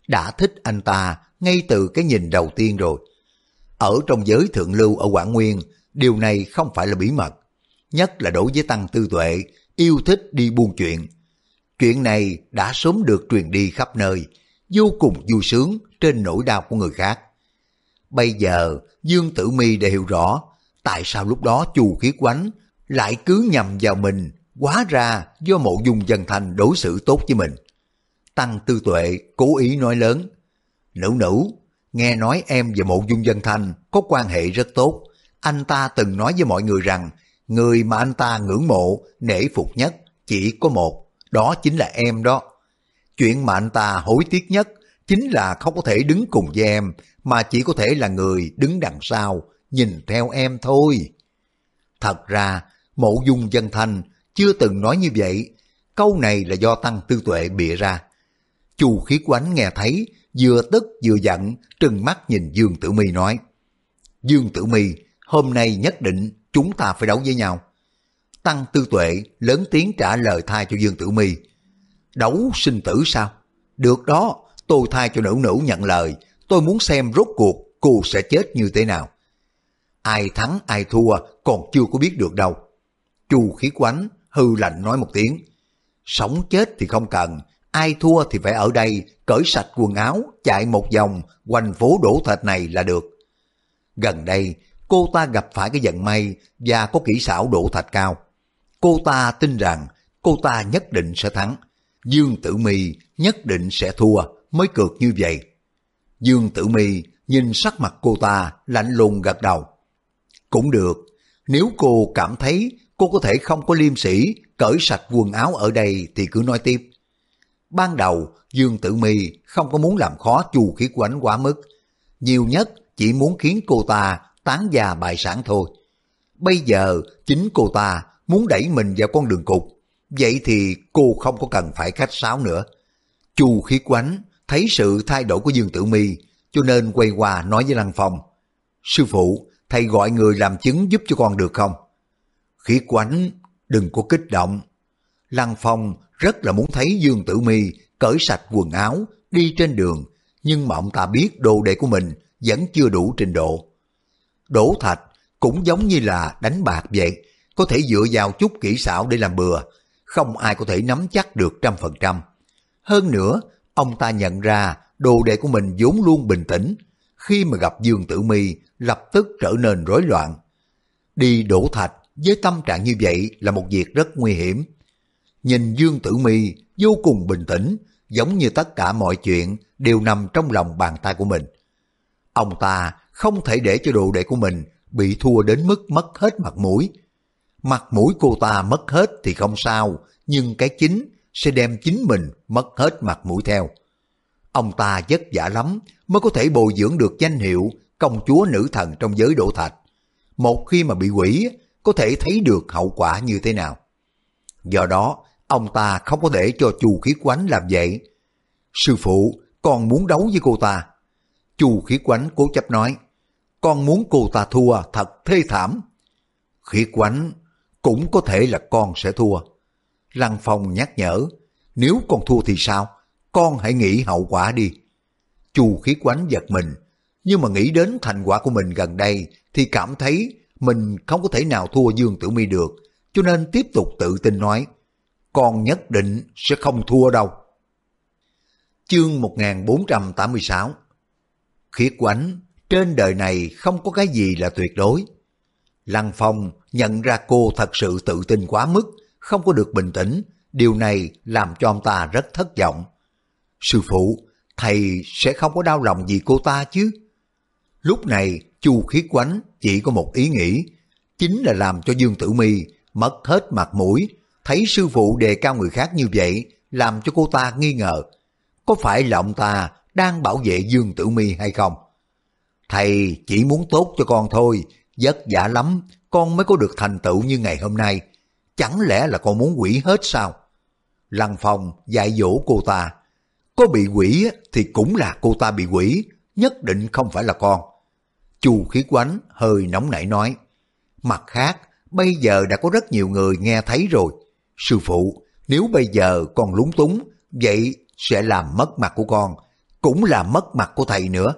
đã thích anh ta ngay từ cái nhìn đầu tiên rồi. Ở trong giới thượng lưu ở Quảng Nguyên, điều này không phải là bí mật. Nhất là đối với Tăng Tư Tuệ, yêu thích đi buôn chuyện. Chuyện này đã sớm được truyền đi khắp nơi, vô cùng vui sướng trên nỗi đau của người khác. Bây giờ, Dương Tử Mi đã hiểu rõ tại sao lúc đó Chu Khí Quánh lại cứ nhầm vào mình Quá ra do mộ dung dân thành đối xử tốt với mình. Tăng tư tuệ cố ý nói lớn. Nữ nữ, nghe nói em và mộ dung dân thanh có quan hệ rất tốt. Anh ta từng nói với mọi người rằng người mà anh ta ngưỡng mộ, nể phục nhất chỉ có một, đó chính là em đó. Chuyện mà anh ta hối tiếc nhất chính là không có thể đứng cùng với em, mà chỉ có thể là người đứng đằng sau, nhìn theo em thôi. Thật ra, mộ dung dân thanh chưa từng nói như vậy, câu này là do Tăng Tư Tuệ bịa ra. Chu khí quánh nghe thấy, vừa tức vừa giận, trừng mắt nhìn Dương Tử Mi nói. Dương Tử Mi, hôm nay nhất định chúng ta phải đấu với nhau. Tăng Tư Tuệ lớn tiếng trả lời thay cho Dương Tử Mi. Đấu sinh tử sao? Được đó, tôi thay cho nữ nữ nhận lời, tôi muốn xem rốt cuộc cô sẽ chết như thế nào. Ai thắng ai thua còn chưa có biết được đâu. Chu khí quánh hư lạnh nói một tiếng. Sống chết thì không cần, ai thua thì phải ở đây cởi sạch quần áo, chạy một vòng quanh phố đổ thịt này là được. Gần đây, cô ta gặp phải cái vận may và có kỹ xảo đổ thạch cao. Cô ta tin rằng cô ta nhất định sẽ thắng. Dương Tử Mi nhất định sẽ thua mới cược như vậy. Dương Tử Mi nhìn sắc mặt cô ta lạnh lùng gật đầu. Cũng được, nếu cô cảm thấy cô có thể không có liêm sĩ cởi sạch quần áo ở đây thì cứ nói tiếp. Ban đầu, Dương Tử Mi không có muốn làm khó Chu Khí Quánh quá mức. Nhiều nhất chỉ muốn khiến cô ta tán gia bại sản thôi. Bây giờ chính cô ta muốn đẩy mình vào con đường cục. Vậy thì cô không có cần phải khách sáo nữa. Chu Khí Quánh thấy sự thay đổi của Dương Tử Mi cho nên quay qua nói với Lăng Phong. Sư phụ, thầy gọi người làm chứng giúp cho con được không? Khí Quánh, đừng có kích động. Lăng Phong rất là muốn thấy Dương Tử Mi cởi sạch quần áo, đi trên đường, nhưng mà ông ta biết đồ đệ của mình vẫn chưa đủ trình độ. Đổ thạch cũng giống như là đánh bạc vậy, có thể dựa vào chút kỹ xảo để làm bừa, không ai có thể nắm chắc được trăm phần trăm. Hơn nữa, ông ta nhận ra đồ đệ của mình vốn luôn bình tĩnh, khi mà gặp Dương Tử Mi lập tức trở nên rối loạn. Đi đổ thạch với tâm trạng như vậy là một việc rất nguy hiểm. Nhìn Dương Tử Mi vô cùng bình tĩnh, giống như tất cả mọi chuyện đều nằm trong lòng bàn tay của mình. Ông ta không thể để cho đồ đệ của mình bị thua đến mức mất hết mặt mũi. Mặt mũi cô ta mất hết thì không sao, nhưng cái chính sẽ đem chính mình mất hết mặt mũi theo. Ông ta vất vả lắm mới có thể bồi dưỡng được danh hiệu công chúa nữ thần trong giới đổ thạch. Một khi mà bị quỷ, có thể thấy được hậu quả như thế nào. Do đó, ông ta không có để cho chu khí quánh làm vậy. Sư phụ, con muốn đấu với cô ta. Chu khí quánh cố chấp nói, con muốn cô ta thua thật thê thảm. Khí quánh, cũng có thể là con sẽ thua. Lăng Phong nhắc nhở, nếu con thua thì sao? Con hãy nghĩ hậu quả đi. Chu khí quánh giật mình, nhưng mà nghĩ đến thành quả của mình gần đây thì cảm thấy mình không có thể nào thua Dương Tử Mi được, cho nên tiếp tục tự tin nói, con nhất định sẽ không thua đâu. Chương 1486 Khiết quánh, trên đời này không có cái gì là tuyệt đối. Lăng Phong nhận ra cô thật sự tự tin quá mức, không có được bình tĩnh, điều này làm cho ông ta rất thất vọng. Sư phụ, thầy sẽ không có đau lòng gì cô ta chứ? Lúc này, Chu khí Quánh chỉ có một ý nghĩ, chính là làm cho Dương Tử Mi mất hết mặt mũi, thấy sư phụ đề cao người khác như vậy, làm cho cô ta nghi ngờ, có phải là ông ta đang bảo vệ Dương Tử Mi hay không? Thầy chỉ muốn tốt cho con thôi, vất vả lắm, con mới có được thành tựu như ngày hôm nay. Chẳng lẽ là con muốn quỷ hết sao? Lăng Phong dạy dỗ cô ta. Có bị quỷ thì cũng là cô ta bị quỷ, nhất định không phải là con. Chu khí quánh hơi nóng nảy nói. Mặt khác, bây giờ đã có rất nhiều người nghe thấy rồi. Sư phụ, nếu bây giờ con lúng túng, vậy sẽ làm mất mặt của con, cũng là mất mặt của thầy nữa.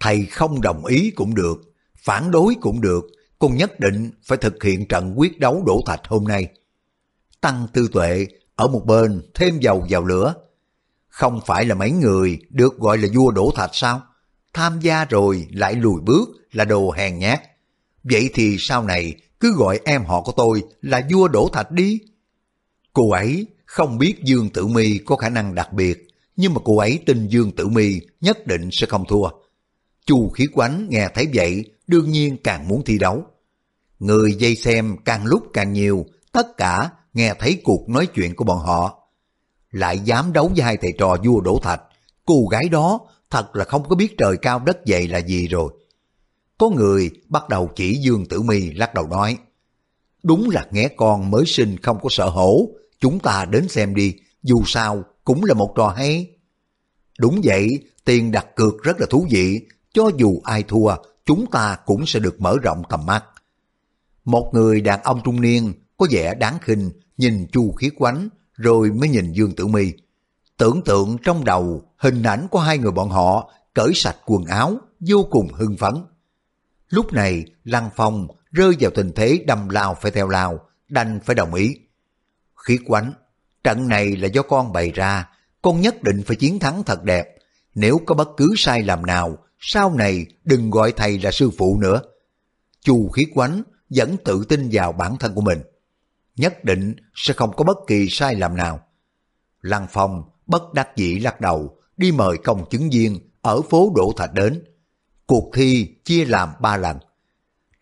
Thầy không đồng ý cũng được, phản đối cũng được, con nhất định phải thực hiện trận quyết đấu đổ thạch hôm nay. Tăng tư tuệ ở một bên thêm dầu vào lửa. Không phải là mấy người được gọi là vua đổ thạch sao? Tham gia rồi lại lùi bước là đồ hèn nhát. Vậy thì sau này cứ gọi em họ của tôi là vua đổ thạch đi. Cô ấy không biết Dương Tử Mi có khả năng đặc biệt, nhưng mà cô ấy tin Dương Tử Mi nhất định sẽ không thua. Chu khí quánh nghe thấy vậy, đương nhiên càng muốn thi đấu. Người dây xem càng lúc càng nhiều, tất cả nghe thấy cuộc nói chuyện của bọn họ. Lại dám đấu với hai thầy trò vua đổ thạch, cô gái đó thật là không có biết trời cao đất dày là gì rồi. Có người bắt đầu chỉ Dương Tử Mi lắc đầu nói, đúng là nghe con mới sinh không có sợ hổ, chúng ta đến xem đi, dù sao cũng là một trò hay. Đúng vậy, tiền đặt cược rất là thú vị, cho dù ai thua, chúng ta cũng sẽ được mở rộng tầm mắt. Một người đàn ông trung niên có vẻ đáng khinh nhìn Chu Khiết Quánh rồi mới nhìn Dương Tử Mi. Tưởng tượng trong đầu hình ảnh của hai người bọn họ cởi sạch quần áo vô cùng hưng phấn. Lúc này Lăng Phong rơi vào tình thế đâm lao phải theo lao, đành phải đồng ý. Khí Quánh, trận này là do con bày ra, con nhất định phải chiến thắng thật đẹp. Nếu có bất cứ sai lầm nào, sau này đừng gọi thầy là sư phụ nữa. Chu khí Quánh vẫn tự tin vào bản thân của mình. Nhất định sẽ không có bất kỳ sai lầm nào. Lăng Phong bất đắc dĩ lắc đầu, đi mời công chứng viên ở phố Đỗ Thạch đến. Cuộc thi chia làm ba lần.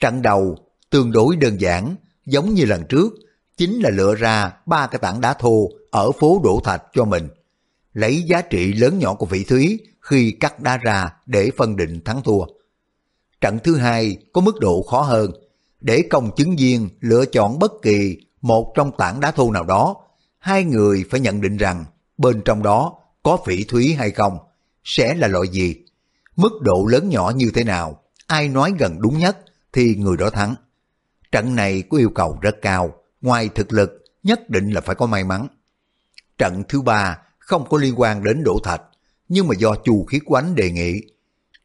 Trận đầu tương đối đơn giản, giống như lần trước, chính là lựa ra ba cái tảng đá thô ở phố Đỗ Thạch cho mình. Lấy giá trị lớn nhỏ của vị thúy khi cắt đá ra để phân định thắng thua. Trận thứ hai có mức độ khó hơn, để công chứng viên lựa chọn bất kỳ một trong tảng đá thô nào đó, hai người phải nhận định rằng bên trong đó có phỉ thúy hay không, sẽ là loại gì, mức độ lớn nhỏ như thế nào, ai nói gần đúng nhất thì người đó thắng. Trận này có yêu cầu rất cao, ngoài thực lực nhất định là phải có may mắn. Trận thứ ba không có liên quan đến đổ thạch, nhưng mà do Chu khí của ánh đề nghị.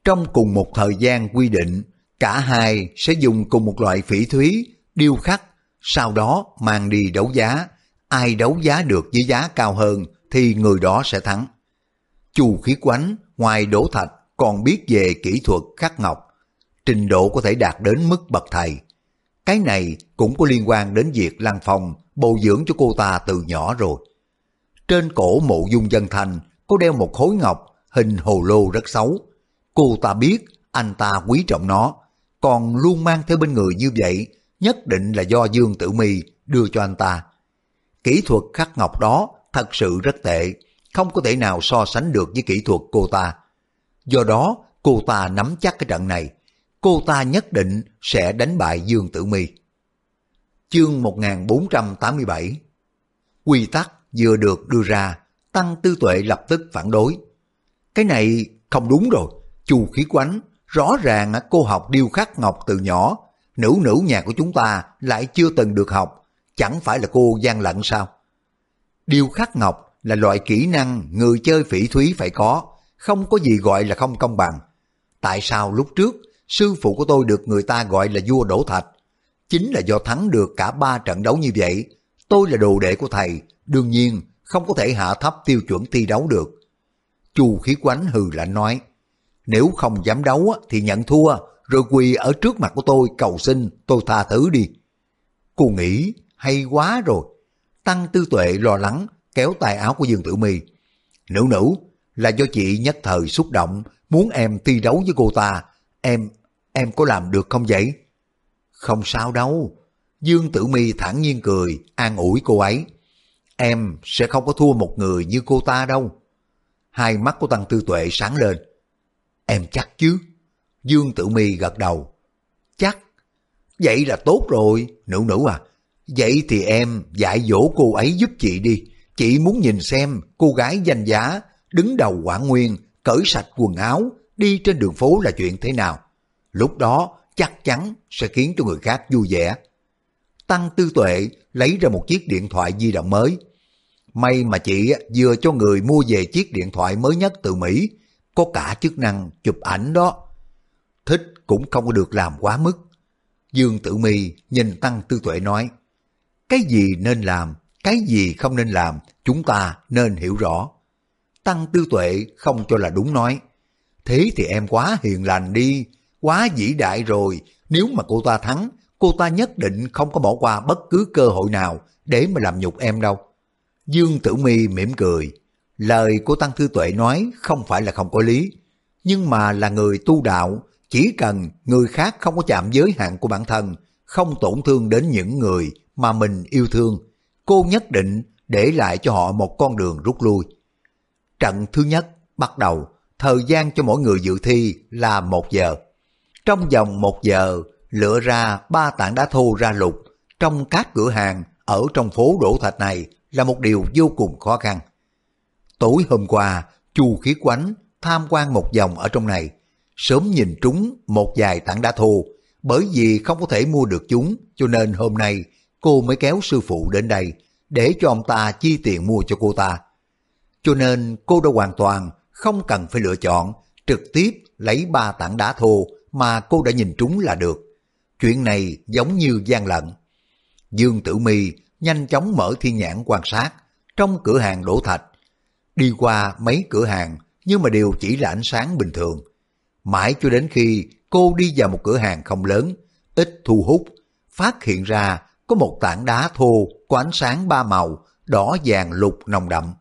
Trong cùng một thời gian quy định, cả hai sẽ dùng cùng một loại phỉ thúy, điêu khắc, sau đó mang đi đấu giá. Ai đấu giá được với giá cao hơn thì người đó sẽ thắng. Chu khí Quánh ngoài đổ thạch còn biết về kỹ thuật khắc ngọc, trình độ có thể đạt đến mức bậc thầy. Cái này cũng có liên quan đến việc Lăng Phong bồi dưỡng cho cô ta từ nhỏ rồi. Trên cổ mộ dung dân thành có đeo một khối ngọc hình hồ lô rất xấu. Cô ta biết anh ta quý trọng nó, còn luôn mang theo bên người như vậy nhất định là do Dương Tử Mi đưa cho anh ta. Kỹ thuật khắc ngọc đó thật sự rất tệ, không có thể nào so sánh được với kỹ thuật cô ta. Do đó, cô ta nắm chắc cái trận này, cô ta nhất định sẽ đánh bại Dương Tử Mi. Chương 1487 Quy tắc vừa được đưa ra, Tăng Tư Tuệ lập tức phản đối. Cái này không đúng rồi, chu khí quánh, rõ ràng cô học điêu khắc ngọc từ nhỏ, nữ nữ nhà của chúng ta lại chưa từng được học, chẳng phải là cô gian lận sao? Điêu khắc ngọc là loại kỹ năng người chơi phỉ thúy phải có, không có gì gọi là không công bằng. Tại sao lúc trước sư phụ của tôi được người ta gọi là vua đổ thạch? Chính là do thắng được cả ba trận đấu như vậy. Tôi là đồ đệ của thầy, đương nhiên không có thể hạ thấp tiêu chuẩn thi đấu được. Chu khí quánh hừ lạnh nói, nếu không dám đấu thì nhận thua, rồi quỳ ở trước mặt của tôi cầu xin tôi tha thứ đi. Cô nghĩ hay quá rồi. Tăng tư tuệ lo lắng kéo tay áo của Dương Tử Mi. Nữ nữ, là do chị nhất thời xúc động, muốn em thi đấu với cô ta. Em, em có làm được không vậy? Không sao đâu. Dương Tử Mi thản nhiên cười, an ủi cô ấy. Em sẽ không có thua một người như cô ta đâu. Hai mắt của Tăng Tư Tuệ sáng lên. Em chắc chứ? Dương Tử Mi gật đầu. Chắc. Vậy là tốt rồi, nữ nữ à. Vậy thì em dạy dỗ cô ấy giúp chị đi. Chị muốn nhìn xem cô gái danh giá, đứng đầu quả nguyên, cởi sạch quần áo, đi trên đường phố là chuyện thế nào. Lúc đó chắc chắn sẽ khiến cho người khác vui vẻ. Tăng Tư Tuệ lấy ra một chiếc điện thoại di động mới. May mà chị vừa cho người mua về chiếc điện thoại mới nhất từ Mỹ, có cả chức năng chụp ảnh đó. Thích cũng không có được làm quá mức. Dương Tử Mi nhìn Tăng Tư Tuệ nói, cái gì nên làm, cái gì không nên làm, chúng ta nên hiểu rõ. Tăng Tư Tuệ không cho là đúng nói, thế thì em quá hiền lành đi, quá vĩ đại rồi, nếu mà cô ta thắng, cô ta nhất định không có bỏ qua bất cứ cơ hội nào để mà làm nhục em đâu. Dương Tử Mi mỉm cười, lời của Tăng thư Tuệ nói không phải là không có lý. nhưng mà là người tu đạo, chỉ cần người khác không có chạm giới hạn của bản thân, không tổn thương đến những người mà mình yêu thương, cô nhất định để lại cho họ một con đường rút lui. Trận thứ nhất bắt đầu, thời gian cho mỗi người dự thi là một giờ. Trong vòng một giờ, lựa ra ba tảng đá thô ra lục trong các cửa hàng ở trong phố đổ thạch này là một điều vô cùng khó khăn. Tối hôm qua, Chu Khí Quánh tham quan một vòng ở trong này, sớm nhìn trúng một vài tảng đá thô, bởi vì không có thể mua được chúng, cho nên hôm nay cô mới kéo sư phụ đến đây, để cho ông ta chi tiền mua cho cô ta. Cho nên cô đã hoàn toàn không cần phải lựa chọn, trực tiếp lấy ba tảng đá thô mà cô đã nhìn trúng là được. Chuyện này giống như gian lận. Dương Tử Mi nhanh chóng mở thiên nhãn quan sát trong cửa hàng đổ thạch. Đi qua mấy cửa hàng nhưng mà đều chỉ là ánh sáng bình thường. Mãi cho đến khi cô đi vào một cửa hàng không lớn, ít thu hút, phát hiện ra có một tảng đá thô có ánh sáng ba màu, đỏ vàng lục nồng đậm.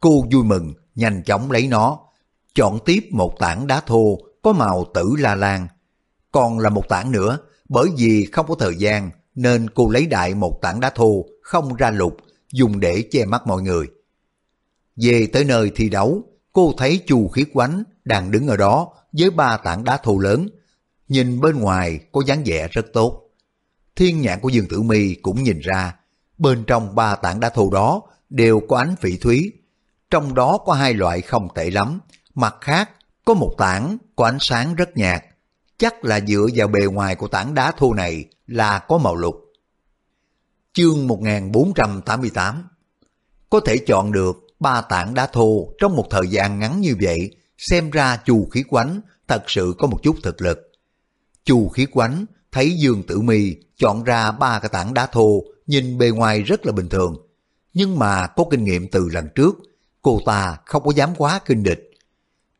Cô vui mừng, nhanh chóng lấy nó, chọn tiếp một tảng đá thô có màu tử la lan. Còn là một tảng nữa, bởi vì không có thời gian nên cô lấy đại một tảng đá thô không ra lục, dùng để che mắt mọi người. Về tới nơi thi đấu, cô thấy Chu Khiết Quánh đang đứng ở đó với ba tảng đá thô lớn. Nhìn bên ngoài có dáng vẻ rất tốt. Thiên nhãn của Dương Tử Mi cũng nhìn ra, bên trong ba tảng đá thô đó đều có ánh phỉ thúy. Trong đó có hai loại không tệ lắm, mặt khác có một tảng có ánh sáng rất nhạt. Chắc là dựa vào bề ngoài của tảng đá thô này là có màu lục. Chương 1488 Có thể chọn được ba tảng đá thô trong một thời gian ngắn như vậy, xem ra chù khí quánh thật sự có một chút thực lực. Chù khí quánh thấy Dương Tử Mi chọn ra ba cái tảng đá thô nhìn bề ngoài rất là bình thường. Nhưng mà có kinh nghiệm từ lần trước, cô ta không có dám quá kinh địch.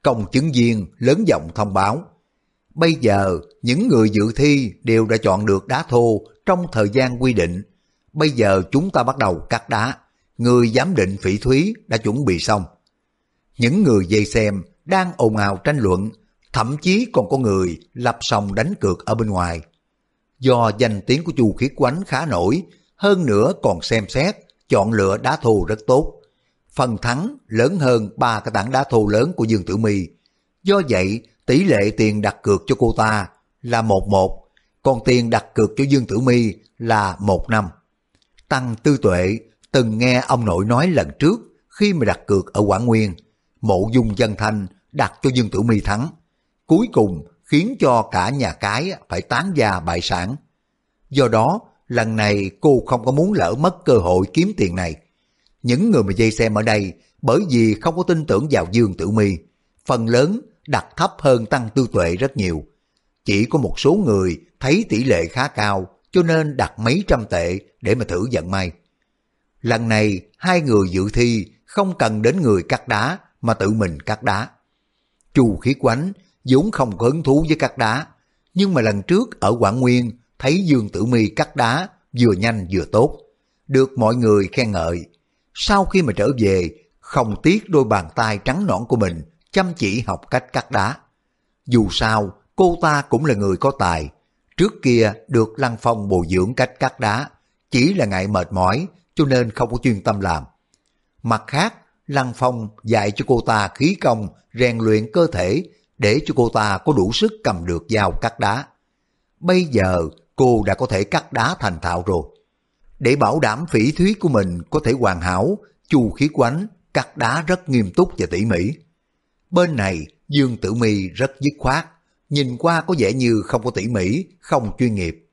Công chứng viên lớn giọng thông báo. Bây giờ, những người dự thi đều đã chọn được đá thô trong thời gian quy định. Bây giờ chúng ta bắt đầu cắt đá. Người giám định phỉ thúy đã chuẩn bị xong. Những người dây xem đang ồn ào tranh luận, thậm chí còn có người lập sòng đánh cược ở bên ngoài. Do danh tiếng của Chu Khiết Quánh khá nổi, hơn nữa còn xem xét, chọn lựa đá thô rất tốt. Phần thắng lớn hơn ba cái tảng đá thô lớn của Dương Tử My. Do vậy, tỷ lệ tiền đặt cược cho cô ta là một một, còn tiền đặt cược cho Dương Tử My là một năm. Tăng Tư Tuệ từng nghe ông nội nói lần trước khi mà đặt cược ở Quảng Nguyên, mộ dung dân thanh đặt cho Dương Tử My thắng. Cuối cùng khiến cho cả nhà cái phải tán gia bại sản. Do đó, lần này cô không có muốn lỡ mất cơ hội kiếm tiền này. Những người mà dây xem ở đây bởi vì không có tin tưởng vào Dương Tử Mi, phần lớn đặt thấp hơn Tăng Tư Tuệ rất nhiều. Chỉ có một số người thấy tỷ lệ khá cao cho nên đặt mấy trăm tệ để mà thử vận may. Lần này hai người dự thi không cần đến người cắt đá mà tự mình cắt đá. Chu khí quánh vốn không có hứng thú với cắt đá, nhưng mà lần trước ở Quảng Nguyên thấy Dương Tử Mi cắt đá vừa nhanh vừa tốt, được mọi người khen ngợi. Sau khi mà trở về, không tiếc đôi bàn tay trắng nõn của mình chăm chỉ học cách cắt đá. Dù sao, cô ta cũng là người có tài. Trước kia được Lăng Phong bồi dưỡng cách cắt đá, chỉ là ngại mệt mỏi cho nên không có chuyên tâm làm. Mặt khác, Lăng Phong dạy cho cô ta khí công, rèn luyện cơ thể để cho cô ta có đủ sức cầm được dao cắt đá. Bây giờ cô đã có thể cắt đá thành thạo rồi. Để bảo đảm phỉ thúy của mình có thể hoàn hảo, chu khí quánh cắt đá rất nghiêm túc và tỉ mỉ. Bên này, Dương Tử Mi rất dứt khoát, nhìn qua có vẻ như không có tỉ mỉ, không chuyên nghiệp.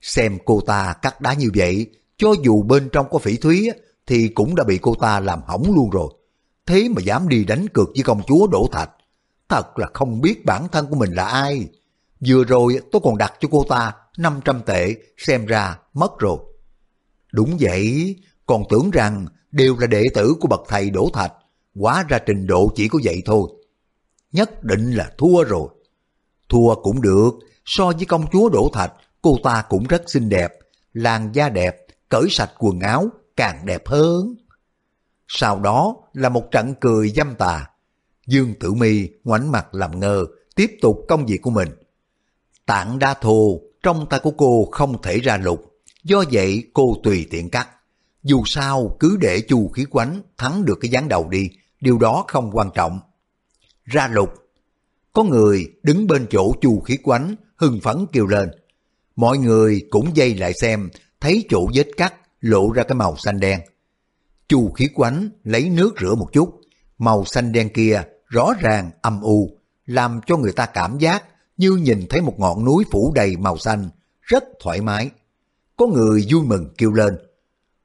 Xem cô ta cắt đá như vậy, cho dù bên trong có phỉ thúy thì cũng đã bị cô ta làm hỏng luôn rồi. Thế mà dám đi đánh cược với công chúa Đỗ Thạch. Thật là không biết bản thân của mình là ai. Vừa rồi tôi còn đặt cho cô ta 500 tệ, xem ra mất rồi. Đúng vậy, còn tưởng rằng đều là đệ tử của bậc thầy Đỗ Thạch, quá ra trình độ chỉ có vậy thôi. Nhất định là thua rồi. Thua cũng được, so với công chúa Đỗ Thạch, cô ta cũng rất xinh đẹp, làn da đẹp, cởi sạch quần áo, càng đẹp hơn. Sau đó là một trận cười dâm tà. Dương Tử Mi ngoảnh mặt làm ngơ, tiếp tục công việc của mình. Tạng đa thù trong tay của cô không thể ra lục, do vậy cô tùy tiện cắt. Dù sao cứ để chu khí quánh thắng được cái dáng đầu đi, điều đó không quan trọng. Ra lục. Có người đứng bên chỗ chu khí quánh, hưng phấn kêu lên. Mọi người cũng dây lại xem, thấy chỗ vết cắt lộ ra cái màu xanh đen. Chu khí quánh lấy nước rửa một chút, màu xanh đen kia rõ ràng âm u, làm cho người ta cảm giác như nhìn thấy một ngọn núi phủ đầy màu xanh, rất thoải mái. Có người vui mừng kêu lên,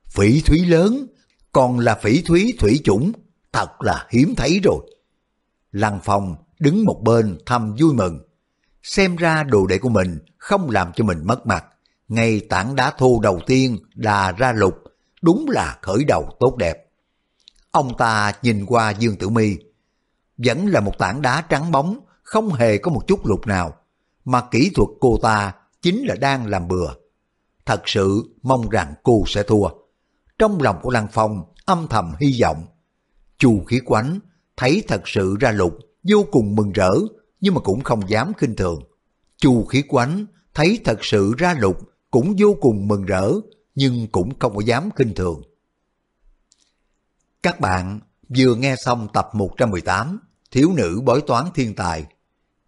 phỉ thúy lớn, còn là phỉ thúy thủy chủng, thật là hiếm thấy rồi. Lăng Phong đứng một bên thầm vui mừng. Xem ra đồ đệ của mình không làm cho mình mất mặt. Ngay tảng đá thô đầu tiên đà ra lục, đúng là khởi đầu tốt đẹp. Ông ta nhìn qua Dương Tử Mi, vẫn là một tảng đá trắng bóng, không hề có một chút lục nào, mà kỹ thuật cô ta chính là đang làm bừa. Thật sự mong rằng cô sẽ thua. Trong lòng của Lăng Phong âm thầm hy vọng. Chu khí quánh thấy thật sự ra lục, vô cùng mừng rỡ, nhưng mà cũng không dám khinh thường. Chu khí quánh thấy thật sự ra lục, cũng vô cùng mừng rỡ, nhưng cũng không có dám khinh thường. Các bạn vừa nghe xong tập 118 Thiếu nữ bói toán thiên tài.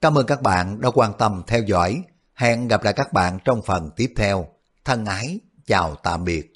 Cảm ơn các bạn đã quan tâm theo dõi. Hẹn gặp lại các bạn trong phần tiếp theo. Thân ái, chào tạm biệt.